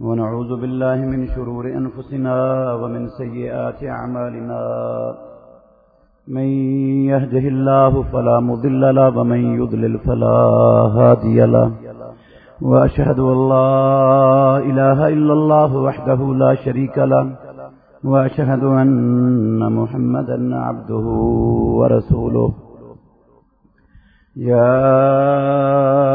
ونعوذ بالله من شرور أنفسنا ومن سيئات أعمالنا. من يهده الله فلا مضل له، ومن يضلل فلا هادي له. وأشهد أن لا إله إلا الله وحده لا شريك له. وأشهد أن محمدا عبده ورسوله. يا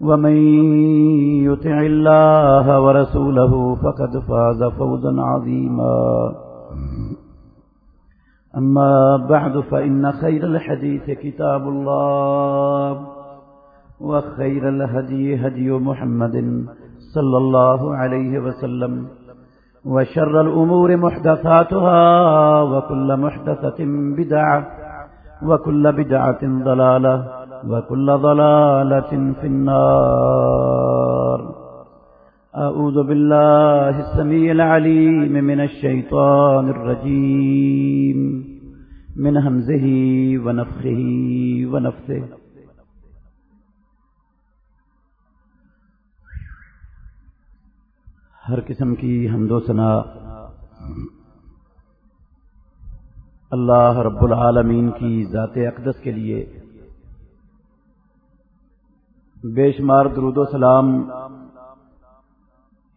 ومن يطع الله ورسوله فقد فاز فوزا عظيما. أما بعد، فإن خير الحديث كتاب الله، وخير الهدي هدي محمد صلى الله عليه وسلم، وشر الأمور محدثاتها، وكل محدثة بدعة، وكل بدعة ضلالة. وكل ضلالة في النار. أعوذ بالله السميع العليم من الشيطان الرجيم. من همزه ونفخه ونفثه. ہر قسم کی حمد و ثنا اللہ رب العالمین کی ذات اقدس کے لیے بے شمار درود و سلام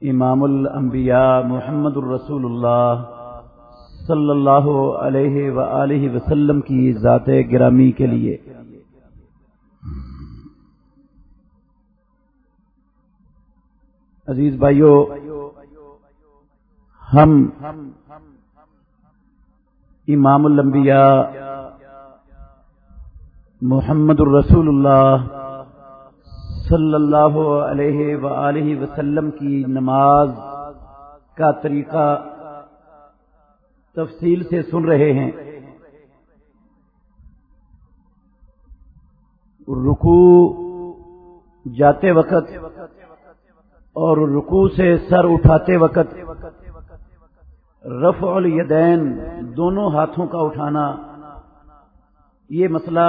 امام الانبیاء محمد الرسول اللہ صلی اللہ علیہ و وسلم کی ذات گرامی کے لیے۔ عزیز بھائیوں ہم امام الانبیاء محمد الرسول اللہ صلی اللہ علیہ و وسلم کی نماز کا طریقہ تفصیل سے سن رہے ہیں۔ رکو جاتے وقت اور رکو سے سر اٹھاتے وقت رفع الیدین دونوں ہاتھوں کا اٹھانا یہ مسئلہ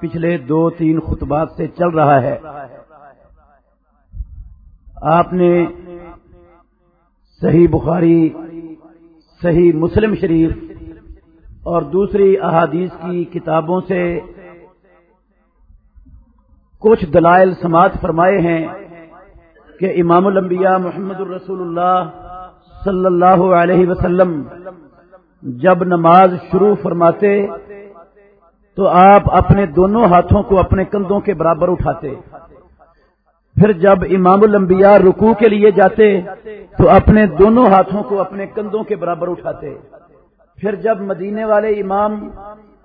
پچھلے دو تین خطبات سے چل رہا ہے۔ آپ نے صحیح بخاری، صحیح مسلم شریف اور دوسری احادیث کی کتابوں سے کچھ دلائل سماعت فرمائے ہیں کہ امام الانبیاء محمد الرسول اللہ صلی اللہ علیہ وسلم جب نماز شروع فرماتے تو آپ اپنے دونوں ہاتھوں کو اپنے کندھوں کے برابر اٹھاتے۔ پھر جب امام الانبیاء رکوع کے لیے جاتے، تو اپنے دونوں ہاتھوں کو اپنے کندھوں کے برابر اٹھاتے۔ پھر جب مدینے والے امام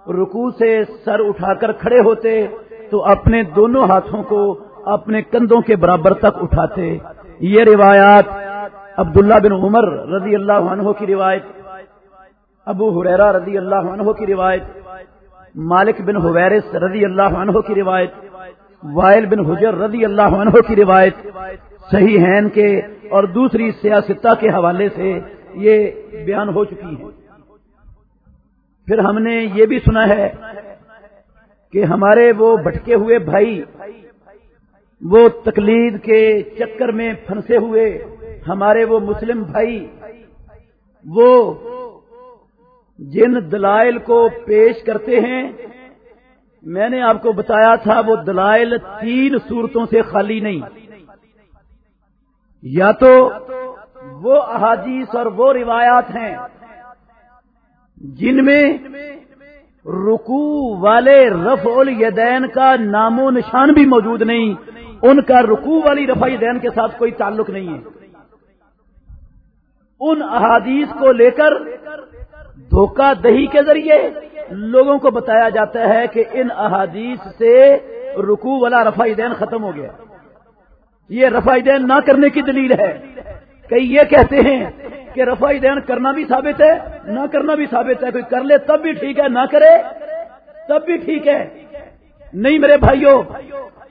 رکوع سے سر اٹھا کر کھڑے ہوتے، تو اپنے دونوں ہاتھوں کو اپنے کندھوں کے برابر تک اٹھاتے۔ یہ روایات عبداللہ بن عمر رضی اللہ عنہ کی روایت، ابو حریرا رضی اللہ عنہ کی روایت مالک بن حویرس رضی اللہ عنہ کی روایت، وائل بن حجر رضی اللہ عنہ کی روایت صحیح ہین کے اور دوسری سیاستہ کے حوالے سے یہ بیان ہو چکی ہے پھر ہم نے یہ بھی سنا ہے کہ ہمارے وہ بھٹکے ہوئے بھائی، وہ تقلید کے چکر میں پھنسے ہوئے ہمارے وہ مسلم بھائی، وہ جن دلائل کو پیش کرتے ہیں، میں نے آپ کو بتایا تھا، وہ دلائل تین صورتوں سے خالی نہیں۔ یا تو وہ احادیث اور وہ روایات ہیں جن میں رکو والے رف الیدین کا نام و نشان بھی موجود نہیں، ان کا رکو والی رفع دین کے ساتھ کوئی تعلق نہیں ہے۔ ان احادیث کو لے کر دھوکہ دہی کے ذریعے لوگوں کو بتایا جاتا ہے کہ ان احادیث سے رکو والا رفع دین ختم ہو گیا۔ یہ رفع دین نہ کرنے کی دلیل ہے کئی یہ کہتے ہیں کہ رفع دین کرنا بھی ثابت ہے، نہ کرنا بھی ثابت ہے۔ کوئی کر لے تب بھی ٹھیک ہے، نہ کرے تب بھی ٹھیک ہے۔ نہیں میرے بھائیوں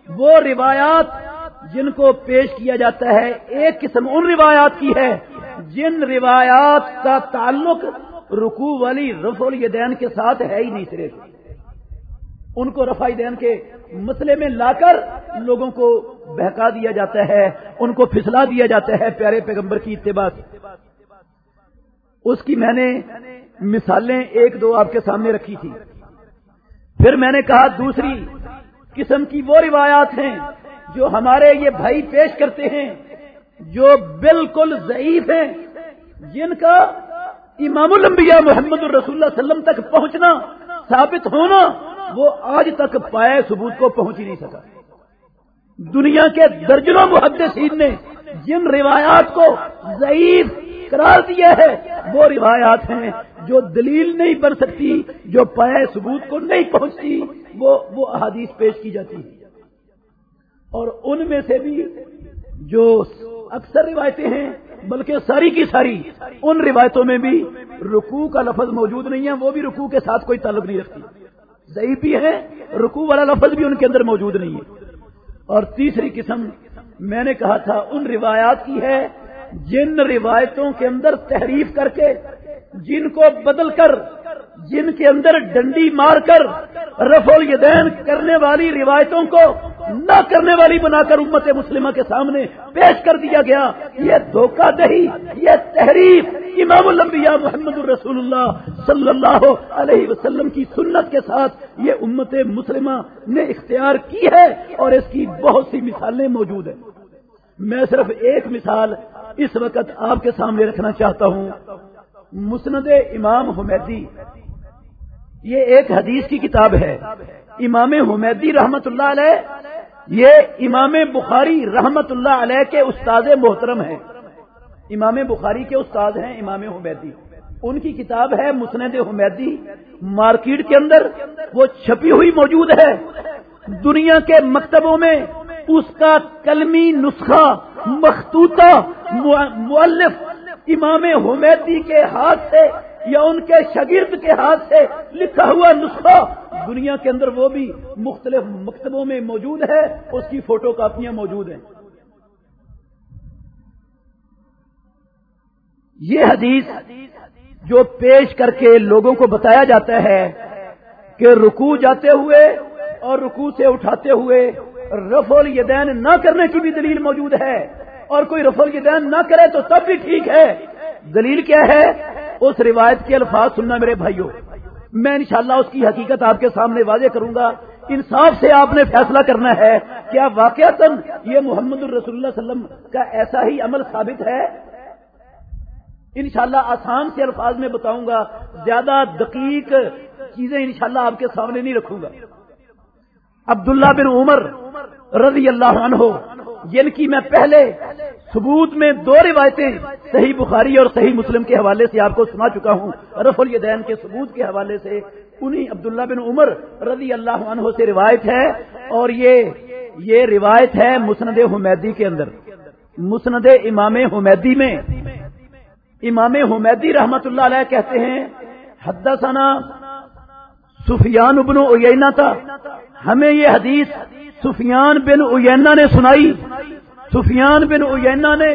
وہ روایات جن کو پیش کیا جاتا ہے، ایک قسم ان روایات کی ہے جن روایات کا تعلق رکو والی رف دین کے ساتھ ہے ہی نہیں صرف۔ ان کو رفائی دین کے مسئلے میں لا کر لوگوں کو بہکا دیا جاتا ہے، ان کو پھسلا دیا جاتا ہے پیارے پیغمبر کی اتباع اس کی میں نے مثالیں ایک دو آپ کے سامنے رکھی تھی۔ پھر میں نے کہا دوسری قسم کی وہ روایات ہیں جو ہمارے یہ بھائی پیش کرتے ہیں جو بالکل ضعیف ہیں، جن کا امام الانبیاء محمد الرسول اللہ وسلم تک پہنچنا، ثابت ہونا، وہ آج تک پائے ثبوت کو پہنچ ہی نہیں سکا۔ دنیا کے درجنوں محدثین نے جن روایات کو ضعیف قرار دیا ہے، وہ روایات ہیں جو دلیل نہیں بن سکتی، جو پائے ثبوت کو نہیں پہنچتی، وہ وہ احادیث پیش کی جاتی اور ان میں سے بھی جو اکثر روایتیں ہیں بلکہ ساری کی ساری ان روایتوں میں بھی رکوع کا لفظ موجود نہیں ہے، وہ بھی رکوع کے ساتھ کوئی تعلق نہیں رکھتی۔ ضعیف بھی ہے، رکوع والا لفظ بھی ان کے اندر موجود نہیں ہے۔ اور تیسری قسم میں نے کہا تھا، ان روایات کی ہے جن روایتوں کے اندر تحریف کر کے جن کو بدل کر جن کے اندر ڈنڈی مار کر رف الیدین کرنے والی روایتوں کو نہ کرنے والی بنا کر امت مسلمہ کے سامنے پیش کر دیا گیا۔ یہ دھوکہ دہی، یہ تحریف امام الانبیاء محمد الرسول اللہ صلی اللہ علیہ وسلم کی سنت کے ساتھ یہ امت مسلمہ نے اختیار کی ہے اور اس کی بہت سی مثالیں موجود ہیں۔ میں صرف ایک مثال اس وقت آپ کے سامنے رکھنا چاہتا ہوں۔ مسند امام حمیدی یہ ایک حدیث کی کتاب ہے۔ امام حمیدی رحمت اللہ علیہ، یہ امام بخاری رحمت اللہ علیہ کے استاد محترم ہیں۔ امام بخاری کے استاد ہیں امام حمیدی۔ ان کی کتاب ہے مسند حمیدی۔ مارکیٹ کے اندر وہ چھپی ہوئی موجود ہے۔ دنیا کے مکتبوں میں اس کا کلمی نسخہ مختوطہ مؤلف امام حمیدی کے ہاتھ سے یا ان کے شگرد کے ہاتھ سے لکھا ہوا نسخہ، دنیا کے اندر وہ بھی مختلف مکتبوں میں موجود ہے، اس کی فوٹو کاپیاں موجود ہیں۔ یہ حدیث جو پیش کر کے لوگوں کو بتایا جاتا ہے کہ رکو جاتے ہوئے اور رکو سے اٹھاتے ہوئے رف الیدین نہ کرنے کی بھی دلیل موجود ہے۔ اور کوئی رف الیدین نہ کرے تو تب بھی ٹھیک ہے۔ دلیل کیا ہے؟ اس روایت کے الفاظ سننا میرے بھائیوں میں انشاءاللہ اس کی حقیقت آپ کے سامنے واضح کروں گا۔ انصاف سے آپ نے فیصلہ کرنا ہے، کیا واقع یہ محمد الرسول اللہ وسلم کا ایسا ہی عمل ثابت ہے؟ انشاءاللہ آسان سے الفاظ میں بتاؤں گا، زیادہ دقیق چیزیں انشاءاللہ آپ کے سامنے نہیں رکھوں گا۔ عبداللہ بن عمر رضی اللہ عنہ جن کی میں پہلے ثبوت میں دو روایتیں صحیح بخاری اور صحیح مسلم کے حوالے سے آپ کو سنا چکا ہوں۔ رف الیدین کے ثبوت کے حوالے سے انہی عبداللہ بن عمر رضی اللہ عنہ سے روایت ہے اور یہ یہ روایت ہے مسند حمیدی کے اندر۔ مسند امام حمیدی میں امام حمیدی رحمت اللہ علیہ کہتے ہیں، حدثنا سفیان ابن اوینا تھا ہمیں یہ حدیث سفیان بن اوینا نے سنائی۔ سفیان بن اوینا نے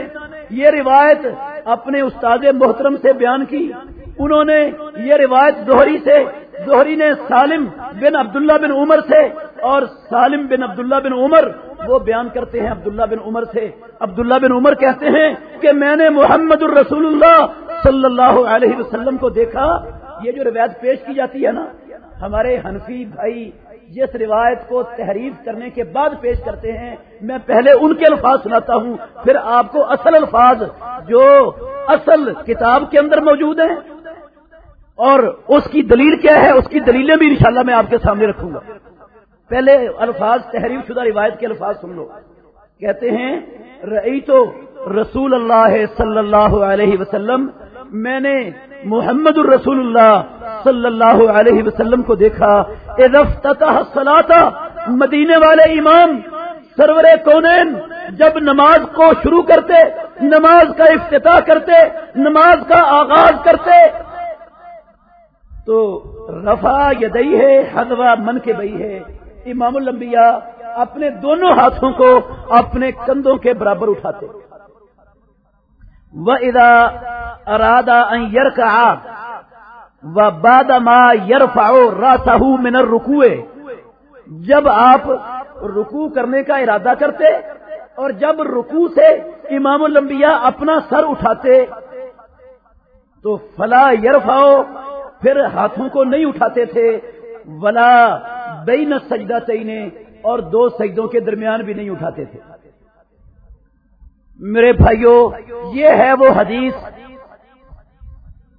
یہ روایت اپنے استاد محترم سے بیان کی۔ انہوں نے یہ روایت دوہری سے، دوہری نے سالم بن عبداللہ بن عمر سے اور سالم بن عبداللہ بن عمر، وہ بیان کرتے ہیں عبداللہ بن عمر سے۔ عبداللہ بن عمر کہتے ہیں کہ میں نے محمد الرسول اللہ صلی اللہ علیہ وسلم کو دیکھا۔ یہ جو روایت پیش کی جاتی ہے نا، ہمارے حنفی بھائی جس روایت کو تحریف کرنے کے بعد پیش کرتے ہیں، میں پہلے ان کے الفاظ سناتا ہوں، پھر آپ کو اصل الفاظ جو اصل کتاب کے اندر موجود ہیں، اور اس کی دلیل کیا ہے، اس کی دلیلیں بھی انشاءاللہ میں آپ کے سامنے رکھوں گا۔ پہلے الفاظ تحریر شدہ روایت کے الفاظ سن لو۔ کہتے ہیں رئی تو رسول اللہ صلی اللہ علیہ وسلم، میں نے محمد الرسول اللہ صلی اللہ علیہ وسلم کو دیکھا سلاتا مدینے والے امام، سرور کونین، جب نماز کو شروع کرتے، نماز کا افتتاح کرتے، نماز کا آغاز کرتے، تو رفا یدئی ہے حدوا من کے بئی ہے۔ امام الانبیاء اپنے دونوں ہاتھوں کو اپنے کندھوں کے برابر اٹھاتے۔ وہ ادا ارادہ یر کا و باد ماں یر فاؤ جب آپ رکو کرنے کا ارادہ کرتے اور جب رکو سے امام الانبیاء اپنا سر اٹھاتے تو فلا یرفاؤ پھر ہاتھوں کو نہیں اٹھاتے تھے۔ ولا بین سجدہ تینے اور دو سجدوں کے درمیان بھی نہیں اٹھاتے تھے۔ میرے بھائیوں یہ ہے وہ حدیث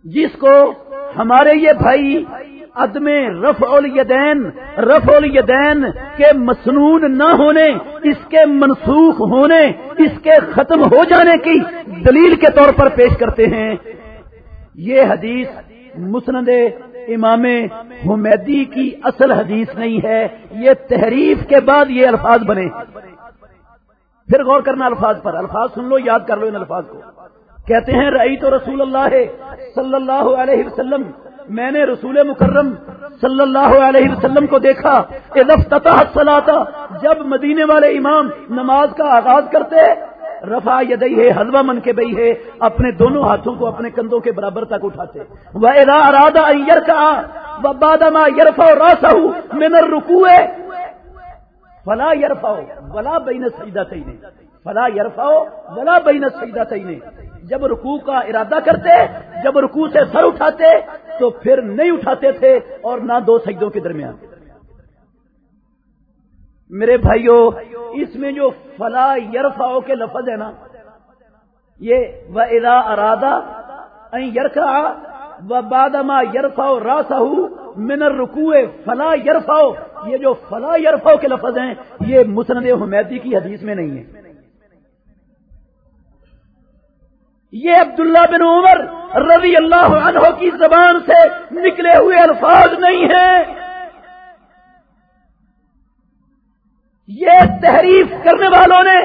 جس کو ہمارے یہ بھائی عدم رف الیدین رف الیدین کے مسنون نہ ہونے، اس کے منسوخ ہونے، اس کے ختم ہو جانے کی دلیل کے طور پر پیش کرتے ہیں۔ یہ حدیث مسند امام حمیدی کی اصل حدیث نہیں ہے، یہ تحریف کے بعد یہ الفاظ بنے۔ پھر غور کرنا الفاظ پر، الفاظ سن لو، یاد کر لو ان الفاظ کو۔ کہتے ہیں رئی تو رسول اللہ صلی اللہ علیہ وسلم، میں نے رسول مکرم صلی اللہ علیہ وسلم کو دیکھا سلاتا جب مدینے والے امام نماز کا آغاز کرتے رفا یدئی ہے، حلوہ من کے بئی ہے، اپنے دونوں ہاتھوں کو اپنے کندھوں کے برابر تک اٹھاتے۔ وہ ارادہ یر کا بادما یرفا راسا میں رکو فلا یرفاؤ بلا بین سجدہ تین فلا یرفاؤ بلا بین سجدہ جب رکوع کا ارادہ کرتے، جب رکوع سے سر اٹھاتے، تو پھر نہیں اٹھاتے تھے اور نہ دو سجدوں کے درمیان۔ میرے بھائیوں اس میں جو فلا یرفاؤ کے لفظ ہے نا، یہ و ادا ارادہ یرکا و بادما یرفاؤ راسا منر رکوع فلا یرفاؤ یہ جو فلا یرفاؤ کے لفظ ہیں، یہ مسند حمیدی کی حدیث میں نہیں ہے۔ یہ عبداللہ بن عمر رضی اللہ عنہ کی زبان سے نکلے ہوئے الفاظ نہیں ہیں۔ یہ تحریف کرنے والوں نے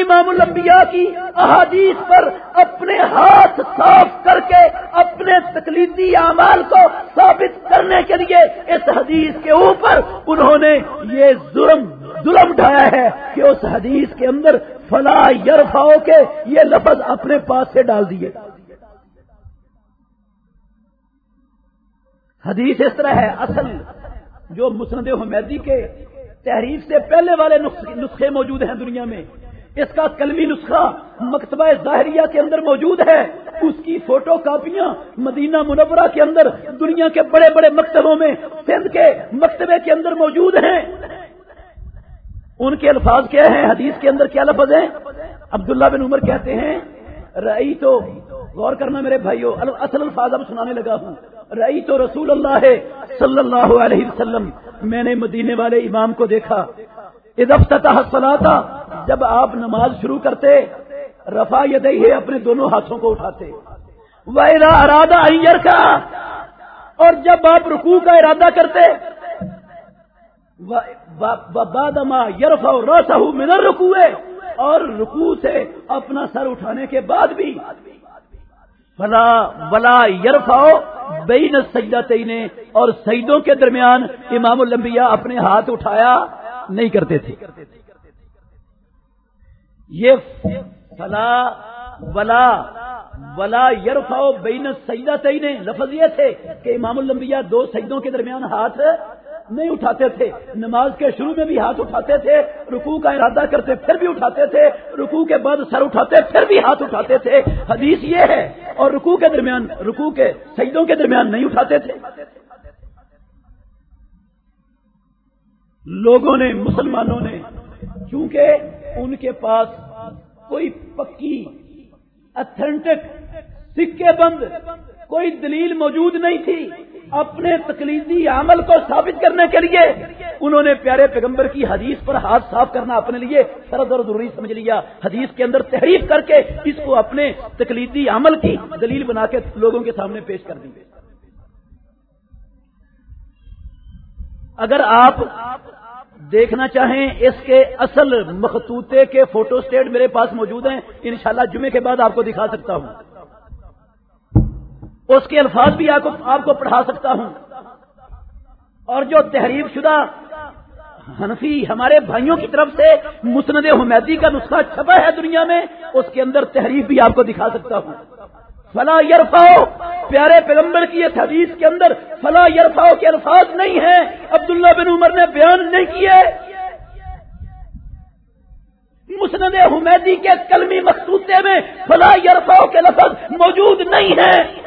امام الانبیاء کی احادیث پر اپنے ہاتھ صاف کر کے اپنے تکلیفی اعمال کو ثابت کرنے کے لیے اس حدیث کے اوپر انہوں نے یہ ظلم ظلم ڈھایا ہے کہ اس حدیث کے اندر فلا یرفاؤ کے، یہ لفظ اپنے پاس سے ڈال دیے۔ حدیث اس طرح ہے، اصل جو مسند حمیدی کے تحریف سے پہلے والے نسخے موجود ہیں دنیا میں، اس کا کلمی نسخہ مکتبہ ظاہریہ کے اندر موجود ہے۔ اس کی فوٹو کاپیاں مدینہ منورہ کے اندر دنیا کے بڑے بڑے مکتبوں میں، سندھ کے مکتبے کے اندر موجود ہیں۔ ان کے الفاظ کیا ہیں؟ حدیث کے اندر کیا لفظ ہیں؟ عبداللہ بن عمر کہتے ہیں رئی تو غور کرنا میرے بھائیو اصل الفاظ اب سنانے لگا ہوں۔ رئی تو رسول اللہ صلی اللہ علیہ وسلم، میں نے مدینے والے امام کو دیکھا۔ ادفتہ سلاتا جب آپ نماز شروع کرتے رفا یدئی ہے اپنے دونوں ہاتھوں کو اٹھاتے۔ وہ ارادہ ائر کا اور جب آپ رکوع کا ارادہ کرتے بادما یرفا روسا منر رکوے اور رکوع سے اپنا سر اٹھانے کے بعد بھی فلا ولا یرفاؤ بین سجدہ اور سجدوں کے درمیان امام الانبیاء اپنے ہاتھ اٹھایا نہیں کرتے تھے۔ یہ فلا ولا ولا یرفاؤ بین سجدہ تینے لفظ یہ تھے کہ امام الانبیاء دو سجدوں کے درمیان ہاتھ نہیں اٹھاتے تھے۔ نماز کے شروع میں بھی ہاتھ اٹھاتے تھے، رکوع کا ارادہ کرتے پھر بھی اٹھاتے تھے، رکوع کے بعد سر اٹھاتے پھر بھی ہاتھ اٹھاتے تھے۔ حدیث یہ ہے، اور رکوع کے درمیان، رکوع کے سجدوں کے درمیان نہیں اٹھاتے تھے۔ لوگوں نے، مسلمانوں نے کیونکہ ان کے پاس کوئی پکی اتھینٹک سکے بند، کوئی دلیل موجود نہیں تھی۔ اپنے تقلیدی عمل کو ثابت کرنے کے لیے انہوں نے پیارے پیغمبر کی حدیث پر ہاتھ صاف کرنا اپنے لیے سرد اور ضروری سمجھ لیا۔ حدیث کے اندر تحریف کر کے اس کو اپنے تقلیدی عمل کی دلیل بنا کے لوگوں کے سامنے پیش کر دیں گے۔ اگر آپ دیکھنا چاہیں اس کے اصل مخطوطے کے فوٹو اسٹیٹ میرے پاس موجود ہیں، انشاءاللہ جمعے کے بعد آپ کو دکھا سکتا ہوں۔ اس کے الفاظ بھی آپ کو آپ کو پڑھا سکتا ہوں۔ اور جو تحریر شدہ حنفی ہمارے بھائیوں کی طرف سے مسند حمیدی کا نسخہ چھپا ہے دنیا میں، اس کے اندر تحریر بھی آپ کو دکھا سکتا ہوں۔ فلا یرفاؤ پیارے پیغمبر کی اس حدیث کے اندر فلا یرفاؤ کے الفاظ نہیں ہیں۔ عبداللہ بن عمر نے بیان نہیں کیے مسند حمیدی کے کلمی مخصوصے میں فلا یرفاؤ کے لفظ موجود نہیں ہیں۔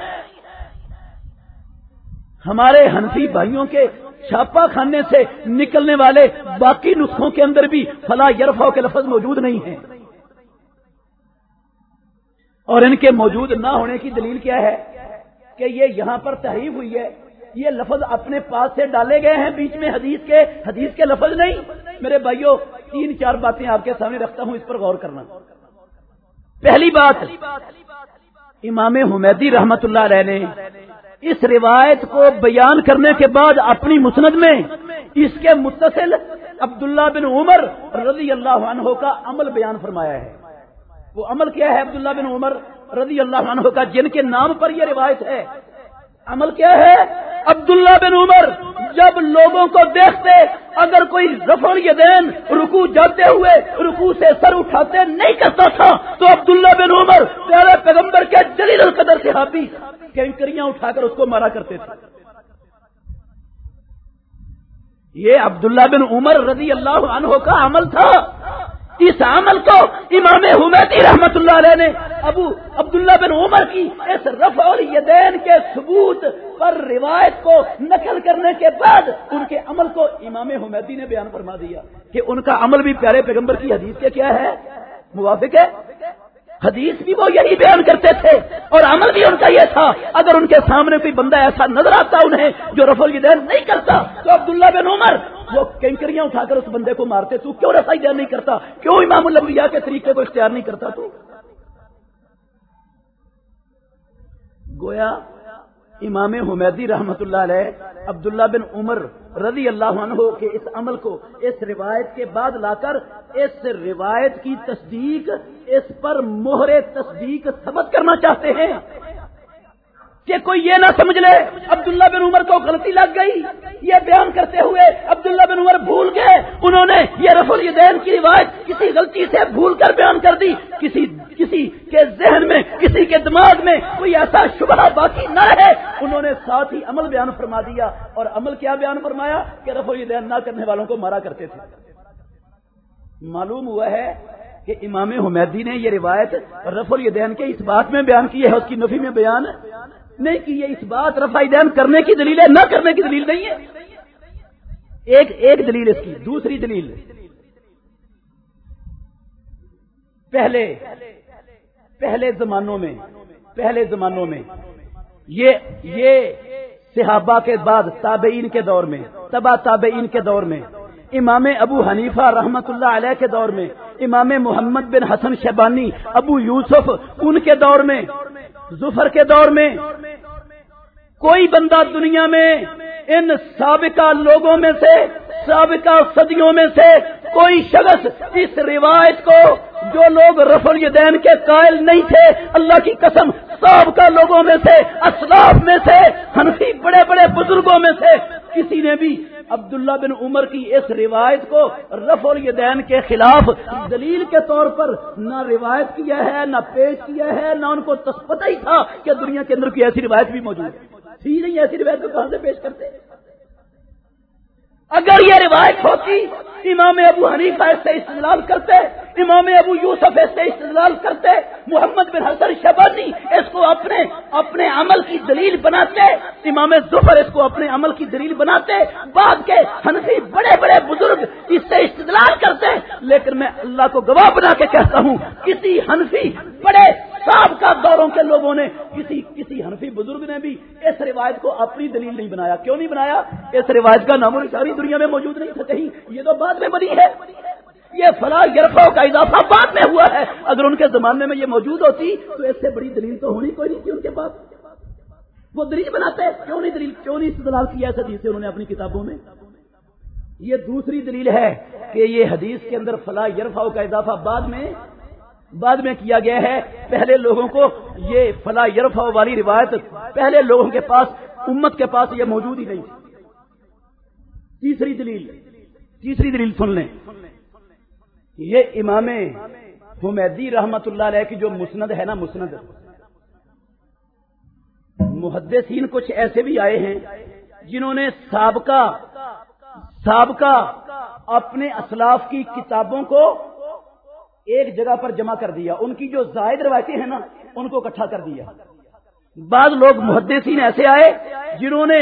ہمارے حنفی بھائیوں کے چھاپا کھانے سے نکلنے والے باقی نسخوں کے اندر بھی فلا یرفاؤ کے لفظ موجود نہیں ہیں۔ اور ان کے موجود نہ ہونے کی دلیل کیا ہے کہ یہ یہاں پر تحریف ہوئی ہے۔ یہ لفظ اپنے پاس سے ڈالے گئے ہیں بیچ میں حدیث کے حدیث کے لفظ نہیں۔ میرے بھائیوں تین چار باتیں آپ کے سامنے رکھتا ہوں اس پر غور کرنا۔ پہلی بات، امام حمیدی رحمت اللہ علیہ نے اس روایت کو بیان کرنے کے بعد اپنی مسند میں اس کے متصل عبداللہ بن عمر رضی اللہ عنہ کا عمل بیان فرمایا ہے۔ وہ عمل کیا ہے عبداللہ بن عمر رضی اللہ عنہ کا، جن کے نام پر یہ روایت ہے۔ عمل کیا ہے؟ عبداللہ بن عمر جب لوگوں کو دیکھتے، اگر کوئی رفڑ یہ دین رکو جاتے ہوئے رکو سے سر اٹھاتے نہیں کرتا تھا، تو عبداللہ بن عمر پیارے پیغمبر کے جلیل القدر سے ہاتھی کینکریاں اٹھا کر اس کو مارا کرتے تھے۔ یہ عبداللہ بن عمر رضی اللہ عنہ کا عمل تھا۔ اس عمل کو امام حمیدی رحمت اللہ علیہ نے ابو عبداللہ بن عمر کی اس رف اور یدین کے ثبوت پر روایت کو نقل کرنے کے بعد ان کے عمل کو امام حمیدی نے بیان فرما دیا کہ ان کا عمل بھی پیارے پیغمبر کی حدیث کے کیا ہے؟ موافق ہے؟ حدیث بھی وہ یہی بیان کرتے تھے اور عمل بھی ان کا یہ تھا۔ اگر ان کے سامنے کوئی بندہ ایسا نظر آتا انہیں جو رفل دین نہیں کرتا تو عبداللہ بن عمر وہ کینکریاں اٹھا کر اس بندے کو مارتے، تو کیوں رفائی دین نہیں کرتا؟ کیوں امام الانبیاء کے طریقے کو اختیار نہیں کرتا تو؟ گویا امام حمیدی رحمت اللہ علیہ عبداللہ بن عمر رضی اللہ عنہ کے اس عمل کو اس روایت کے بعد لا کر اس روایت کی تصدیق، اس پر مہر تصدیق ثبت کرنا چاہتے ہیں۔ کہ کوئی یہ نہ سمجھ لے، عبداللہ بن عمر کو غلطی لگ گئی۔ یہ بیان کرتے ہوئے عبداللہ بن عمر بھول گئے۔ انہوں نے یہ رفل دین کی روایت کسی غلطی سے بھول کر بیان کر دی۔ کسی کسی کے ذہن میں، کسی کے دماغ میں کوئی ایسا شبہ باقی نہ رہے۔ انہوں نے ساتھ ہی عمل بیان فرما دیا اور عمل کیا بیان فرمایا کہ رفل دین نہ کرنے والوں کو مارا کرتے تھے۔ معلوم ہوا ہے کہ امام حمیدی نے یہ روایت رف الدین کے اس بات میں بیان کی ہے، اس کی نفی میں بیان نہیں کی یہ اس بات رفائی دین کرنے کی دلیل ہے، نہ کرنے کی دلیل نہیں ہے۔ ایک ایک دلیل اس کی، دوسری دلیل۔ پہلے پہلے زمانوں میں، پہلے زمانوں میں، یہ یہ صحابہ کے بعد تابعین کے دور میں، تبا تابعین کے دور میں، امام ابو حنیفہ رحمت اللہ علیہ کے دور میں، امام محمد بن حسن شیبانی، ابو یوسف، ان کے دور میں ظفر کے دور میں کوئی بندہ دنیا میں ان سابقہ لوگوں میں سے، سابقہ صدیوں میں سے کوئی شخص اس روایت کو جو لوگ رفل دین کے قائل نہیں تھے، اللہ کی قسم سابقہ لوگوں میں سے، اسلاف میں سے ہنسی بڑے بڑے بزرگوں میں سے کسی نے بھی عبداللہ بن عمر کی اس روایت کو رف الدین کے خلاف دلیل کے طور پر نہ روایت کیا ہے، نہ پیش کیا ہے، نہ ان کو پتہ ہی تھا کہ دنیا کے اندر کی ایسی روایت بھی موجود ہے۔ تھی نہیں ایسی روایت کو کہاں سے پیش کرتے؟ اگر یہ روایت ہوتی، امام ابو حنیفہ اس سے استدلال کرتے امام ابو یوسف اس سے استدلال کرتے، محمد بن حسن شبانی اس کو اپنے اپنے عمل کی دلیل بناتے، امام ظفر اس کو اپنے عمل کی دلیل بناتے، بعد کے حنفی بڑے بڑے بزرگ اس سے استدلال کرتے، لیکن میں اللہ کو گواہ بنا کے کہتا ہوں، کسی حنفی بڑے صاحب کا دوروں کے لوگوں نے، کسی کسی حنفی بزرگ نے بھی اس روایت کو اپنی دلیل نہیں بنایا۔ کیوں نہیں بنایا؟ اس روایت کا نام ساری دنیا میں موجود نہیں تھا کہیں، یہ تو بعد میں بنی ہے۔ یہ فلاح گرفاؤ کا اضافہ بعد میں ہوا ہے۔ اگر ان کے زمانے میں یہ موجود ہوتی، تو اس سے بڑی دلیل تو ہونی کوئی نہیں تھی ان کے پاس۔ وہ دلیل بناتے، کیوں نہیں دلیل، کیوں نہیں استدلال کیا ایسا حدیث انہوں نے اپنی کتابوں میں؟ یہ دوسری دلیل ہے کہ یہ حدیث کے اندر فلاح یرفاؤ کا اضافہ بعد میں بعد میں کیا گیا ہے۔ پہلے لوگوں کو یہ فلاح یرفاؤ والی روایت پہلے لوگوں کے پاس، امت کے پاس یہ موجود ہی نہیں۔ تیسری دلیل تیسری دلیل سن لیں۔ یہ امام حمیدی رحمت اللہ علیہ کی جو مسند ہے نا مسند، محدثین کچھ ایسے بھی آئے ہیں جنہوں نے سابقہ سابقہ اپنے اسلاف کی کتابوں کو ایک جگہ پر جمع کر دیا۔ ان کی جو زائد روایتیں ہیں نا، ان کو اکٹھا کر دیا۔ بعض لوگ محدثین ایسے آئے جنہوں نے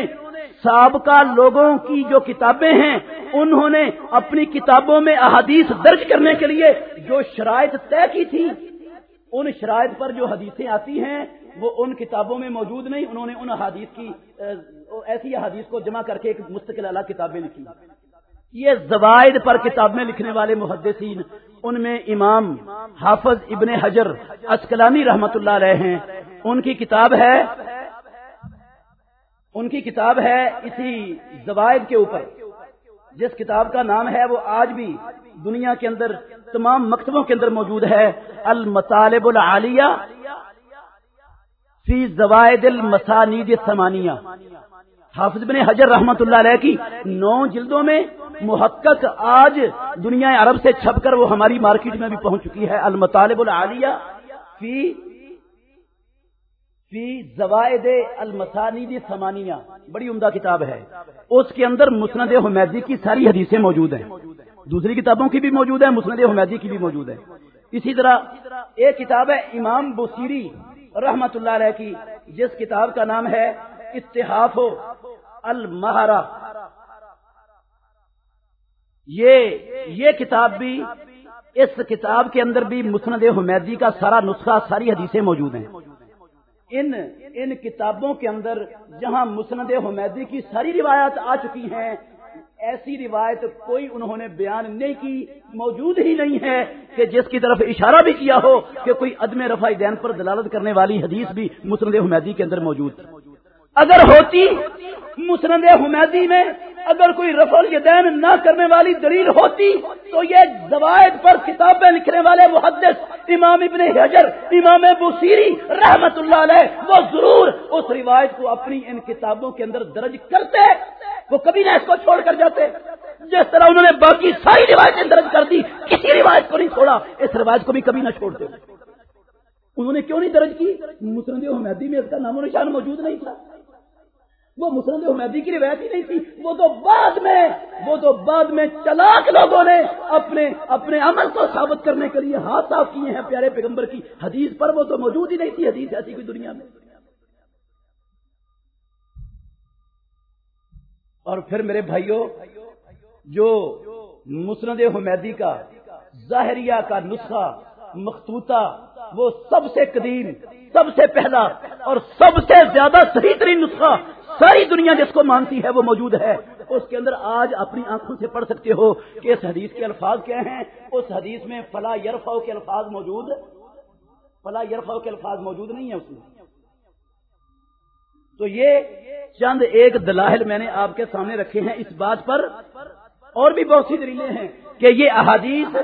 سابقہ لوگوں کی جو کتابیں ہیں، انہوں نے اپنی کتابوں میں احادیث درج کرنے کے لیے جو شرائط طے کی تھی، ان شرائط پر جو حدیثیں آتی ہیں، وہ ان کتابوں میں موجود نہیں، انہوں نے ان حادیث کی، ایسی حدیث کو جمع کر کے ایک مستقل الگ کتابیں لکھی یہ زوائد پر کتابیں لکھنے والے محدثین، ان میں امام حافظ ابن حجر اسکلانی رحمت اللہ علیہ ہیں۔ ان کی کتاب ہے ان کی کتاب ہے اسی زوائد کے اوپر۔ جس کتاب کا نام ہے وہ آج بھی دنیا کے اندر تمام مکتبوں کے اندر موجود ہے۔ المطالب العالیہ فی زوائد المسانید سمانیہ حافظ بن حجر رحمت اللہ علیہ کی نو جلدوں میں محقق آج دنیا عرب سے چھپ کر وہ ہماری مارکیٹ میں بھی پہنچ چکی ہے۔ المطالب العالیہ فی فی زوائد المسانید سمانیہ بڑی عمدہ کتاب ہے۔ اس کے اندر مسند حمیدی کی ساری حدیثیں موجود ہیں۔ دوسری کتابوں کی بھی موجود ہے مسند حمیدی کی بھی موجود ہے اسی طرح ایک کتاب ہے امام بصیری رحمت اللہ علیہ کی، جس کتاب کا نام ہے اتحاف المہارا یہ یہ کتاب بھی، اس کتاب کے اندر بھی مسند حمیدی کا سارا نسخہ، ساری حدیثیں موجود ہیں۔ ان ان کتابوں کے اندر جہاں مسند حمیدی کی ساری روایات آ چکی ہیں، ایسی روایت کوئی انہوں نے بیان نہیں کی، موجود ہی نہیں ہے کہ جس کی طرف اشارہ بھی کیا ہو کہ کوئی عدم رفا دین پر دلالت کرنے والی حدیث بھی مسند حمیدی کے اندر موجود۔ اگر ہوتی، مسند حمیدی میں اگر کوئی رفل دین نہ کرنے والی دلیل ہوتی تو یہ زوائد پر کتابیں لکھنے والے محدث امام ابن حجر، امام بصیری رحمت اللہ علیہ، وہ ضرور اس روایت کو اپنی ان کتابوں کے اندر درج کرتے وہ کبھی نہ اس کو چھوڑ کر جاتے۔ جس طرح انہوں نے باقی ساری روایتیں درج کر دی، کسی روایت کو نہیں چھوڑا، اس روایت کو بھی کبھی نہ چھوڑتے۔ انہوں نے کیوں نہیں درج کی؟ مسند حمیدی میں اس کا نام و نشان موجود نہیں تھا۔ وہ مسلم حمیدی کی روایت ہی نہیں تھی۔ وہ تو بعد میں، وہ تو بعد میں چلاک لوگوں نے اپنے اپنے عمل کو ثابت کرنے کے لیے ہاتھ صاف کیے ہیں پیارے پیغمبر کی۔ حدیث پر وہ تو موجود ہی نہیں تھی، حدیث ایسی کوئی دنیا میں۔ اور پھر میرے بھائیوں جو مسند حمیدی کا ظاہریہ کا نسخہ مختوطہ وہ سب سے قدیم، سب سے پہلا اور سب سے زیادہ صحیح ترین نسخہ ساری دنیا جس کو مانتی ہے وہ موجود ہے۔ اس کے اندر آج اپنی آنکھوں سے پڑھ سکتے ہو کہ اس حدیث کے الفاظ کیا ہیں۔ اس حدیث میں فلا یرفا کے الفاظ موجود۔ فلا یرفا کے الفاظ موجود نہیں ہے اس میں۔ تو یہ چند ایک دلاہل میں نے آپ کے سامنے رکھے ہیں اس بات پر۔ اور بھی بہت سی دلیلیں ہیں کہ یہ احادیث،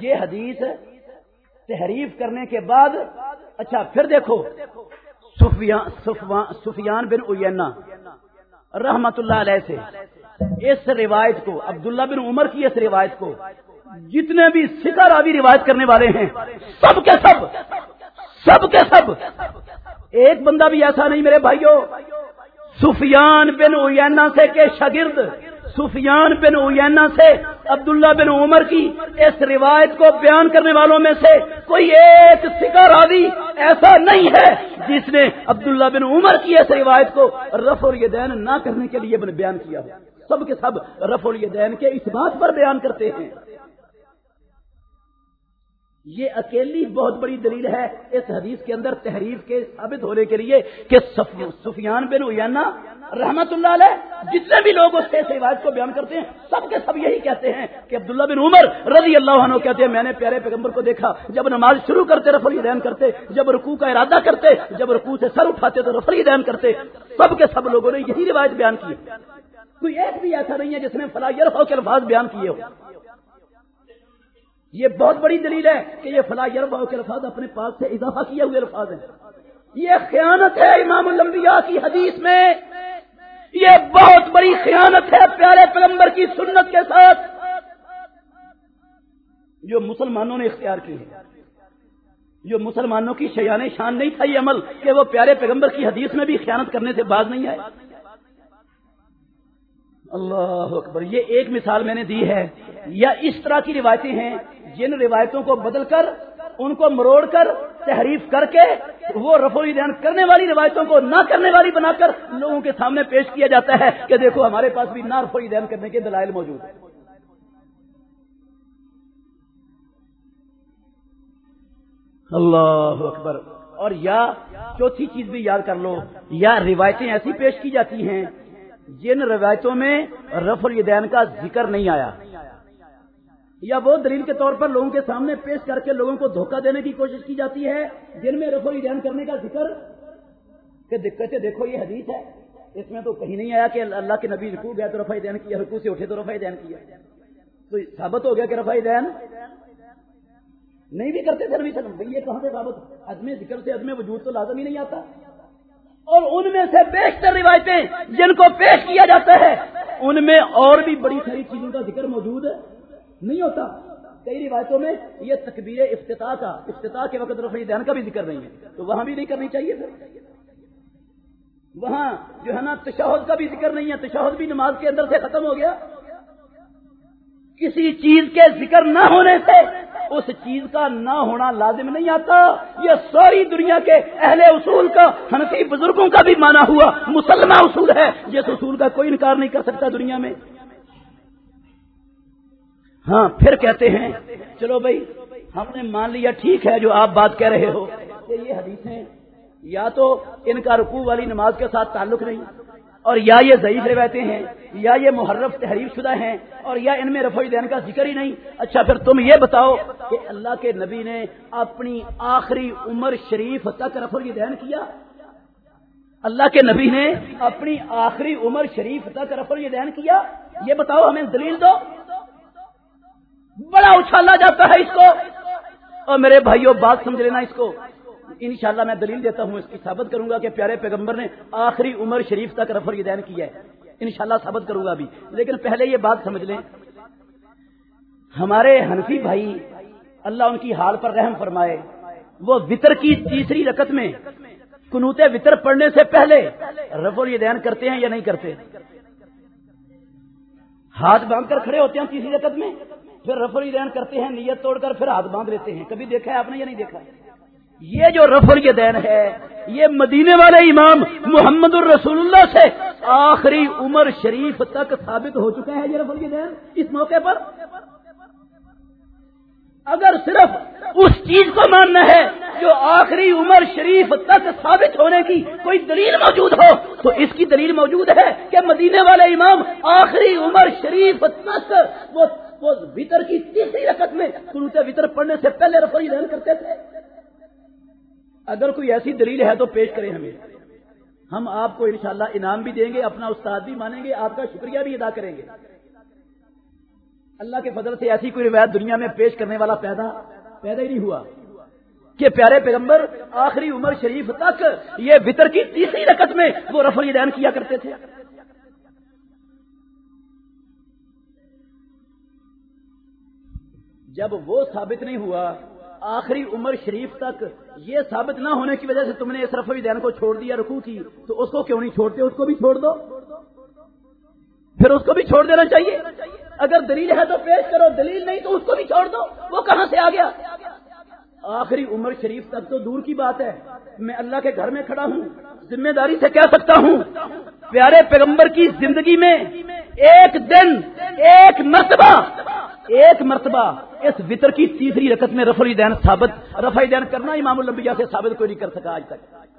یہ حدیث تحریف کرنے کے بعد اچھا پھر دیکھو۔ سفیان بن اوینا رحمت اللہ علیہ سے۔ اس روایت کو، عبداللہ بن عمر کی اس روایت کو جتنے بھی سکر آبی روایت کرنے والے ہیں، سب کے سب سب کے سب۔ ایک بندہ بھی ایسا نہیں میرے بھائیوں سفیان بن اوینا سے کے شاگرد سفیان بن اوینا سے، عبداللہ بن عمر کی اس روایت کو بیان کرنے والوں میں سے کوئی ایک سکا راوی ایسا نہیں ہے جس نے عبداللہ بن عمر کی اس روایت کو رف الیدین نہ کرنے کے لیے بیان کیا سب کے سب رف الیدین کے اس بات پر بیان کرتے ہیں۔ یہ اکیلی بہت بڑی دلیل ہے اس حدیث کے اندر تحریف کے ثابت ہونے کے لیے کہ سفیان بن ایانا رحمت اللہ علیہ، جتنے بھی لوگ اس روایت کو بیان کرتے ہیں، سب کے سب یہی کہتے ہیں کہ عبداللہ بن عمر رضی اللہ عنہ کہتے ہیں، میں نے پیارے پیغمبر کو دیکھا، جب نماز شروع کرتے رفلی دین کرتے، جب رکوع کا ارادہ کرتے، جب رکوع سے سر اٹھاتے، تو رفلی دین کرتے، سب کے سب لوگوں نے یہی روایت بیان کی کوئی ایک بھی ایسا نہیں ہے جس نے فلاح ہو کے الفاظ بیان کیے ہو یہ بہت بڑی دلیل ہے کہ یہ فلاح یربا کے الفاظ اپنے پاس سے اضافہ کیے ہوئے الفاظ ہیں۔ یہ خیانت ہے امام الانبیاء کی حدیث میں۔ یہ بہت بڑی خیانت ہے پیارے پیغمبر کی سنت کے ساتھ۔ جو مسلمانوں نے اختیار کی ہے۔ جو مسلمانوں کی شیان شان نہیں تھا یہ عمل کہ وہ پیارے پیغمبر کی حدیث میں بھی خیانت کرنے سے باز نہیں آئے۔ اللہ اکبر، یہ ایک مثال میں نے دی ہے۔ یا اس طرح کی روایتیں ہیں جن روایتوں کو بدل کر ان کو مروڑ کر تحریف کر کے وہ رف الدین کرنے والی روایتوں کو نہ کرنے والی بنا کر لوگوں کے سامنے پیش کیا جاتا ہے کہ دیکھو ہمارے پاس بھی نہ رف الدین کرنے کے دلائل موجود ہیں۔ اللہ اکبر۔ اور یا چوتھی چیز بھی یاد کر لو، یا روایتیں ایسی پیش کی جاتی ہیں جن روایتوں میں رف الدین کا ذکر نہیں آیا۔ یا وہ دلیل کے طور پر لوگوں کے سامنے پیش کر کے لوگوں کو دھوکہ دینے کی کوشش کی جاتی ہے، جن میں رفع دین کرنے کا ذکر کہ دقتیں دیکھو، یہ حدیث ہے۔ اس میں تو کہیں نہیں آیا کہ اللہ کے نبی رکو گیا تو رفع دین کیا رکو سے اٹھے تو رفع دین کیا۔ تو ثابت ہو گیا کہ رفع دین نہیں بھی کرتے تھے نبی یہ کہاں سے ثابت؟ عدم ذکر سے عدم وجود تو لازم ہی نہیں آتا۔ اور ان میں سے بیشتر روایتیں جن کو پیش کیا جاتا ہے، ان میں اور بھی بڑی ساری چیزوں کا ذکر موجود ہے نہیں ہوتا۔ کئی روایتوں میں یہ تکبیر افتتاح کا، افتتاح کے وقت رفعی دہن کا بھی ذکر نہیں ہے۔ تو وہاں بھی نہیں کرنی چاہیے پھر۔ وہاں جو ہے نا، تشہد کا بھی ذکر نہیں ہے۔ تشہد بھی نماز کے اندر سے ختم ہو گیا۔ کسی چیز کے ذکر نہ ہونے سے اس چیز کا نہ ہونا لازم نہیں آتا۔ یہ ساری دنیا کے اہل اصول کا ہنسی بزرگوں کا بھی مانا ہوا مسلمہ اصول ہے۔ جس اصول کا کوئی انکار نہیں کر سکتا دنیا میں۔ ہاں پھر کہتے ہیں، چلو بھائی، ہم نے مان لیا، ٹھیک ہے، جو آپ بات کہہ رہے ہو۔ کہ یہ حدیثیں یا تو ان کا رکوع والی نماز کے ساتھ تعلق نہیں، اور یا یہ ضعیف روایتیں ہیں، یا یہ محرف تحریر شدہ ہیں، اور یا ان میں رفع دین کا ذکر ہی نہیں۔ اچھا پھر تم یہ بتاؤ کہ اللہ کے نبی نے اپنی آخری عمر شریف تک رفع دین کیا؟ اللہ کے نبی نے اپنی آخری عمر شریف تک رفع دین کیا؟ یہ بتاؤ، ہمیں دلیل دو۔ بڑا اچھالا جاتا ہے اس کو۔ اور میرے بھائیوں بات سمجھ لینا اس کو۔ انشاءاللہ میں دلیل دیتا ہوں، اس کی ثابت کروں گا کہ پیارے پیغمبر نے آخری عمر شریف تک رفر دین کیا ہے۔ انشاءاللہ ثابت کروں گا ابھی۔ لیکن پہلے یہ بات سمجھ لیں۔ ہمارے حنفی بھائی، اللہ ان کی حال پر رحم فرمائے۔ وہ وطر کی تیسری رکت میں کنوتے وطر پڑھنے سے پہلے رفر دین کرتے ہیں یا نہیں کرتے؟ ہاتھ باندھ کر کھڑے ہوتے ہیں تیسری رکت میں۔ پھر رف الدین کرتے ہیں، نیت توڑ کر پھر ہاتھ باندھ لیتے ہیں۔ کبھی دیکھا ہے آپ نے یا نہیں دیکھا؟ یہ جو رف الدین ہے، یہ مدینے والے امام محمد الرسول اللہ سے آخری عمر شریف تک ثابت ہو چکا ہے یہ رف الدین اس موقع پر۔ اگر صرف اس چیز کو ماننا ہے جو آخری عمر شریف تک ثابت ہونے کی کوئی دلیل موجود ہو، تو اس کی دلیل موجود ہے کہ مدینے والے امام آخری عمر شریف تک وہ وہ وطر کی تیسری رقط میں قروط وطر پڑھنے سے پہلے رفعی رہن کرتے تھے۔ اگر کوئی ایسی دلیل ہے تو پیش کریں ہمیں۔ ہم آپ کو انشاءاللہ انعام بھی دیں گے، اپنا استاد بھی مانیں گے، آپ کا شکریہ بھی ادا کریں گے۔ اللہ کے فضل سے ایسی کوئی روایت دنیا میں پیش کرنے والا پیدا پیدا ہی نہیں ہوا۔ کہ پیارے پیغمبر آخری عمر شریف تک یہ وطر کی تیسری رقط میں وہ رفع دین کیا کرتے تھے۔ جب وہ ثابت نہیں ہوا، آخری عمر شریف تک یہ ثابت نہ ہونے کی وجہ سے تم نے اس رفع دین کو چھوڑ دیا رکو کی، تو اس کو کیوں نہیں چھوڑتے؟ اس کو بھی چھوڑ دو۔ پھر اس کو بھی چھوڑ دینا چاہیے۔ اگر دلیل ہے تو پیش کرو، دلیل نہیں تو اس کو بھی چھوڑ دو۔ وہ کہاں سے آ گیا؟ آخری عمر شریف تک تو دور کی بات ہے۔ میں اللہ کے گھر میں کھڑا ہوں، ذمہ داری سے کہہ سکتا ہوں، پیارے پیغمبر کی زندگی میں ایک دن، ایک مرتبہ ایک مرتبہ اس وطر کی تیسری رکت میں رفع دین ثابت، رفع دین کرنا امام الانبیاء سے ثابت کوئی نہیں کر سکا آج تک۔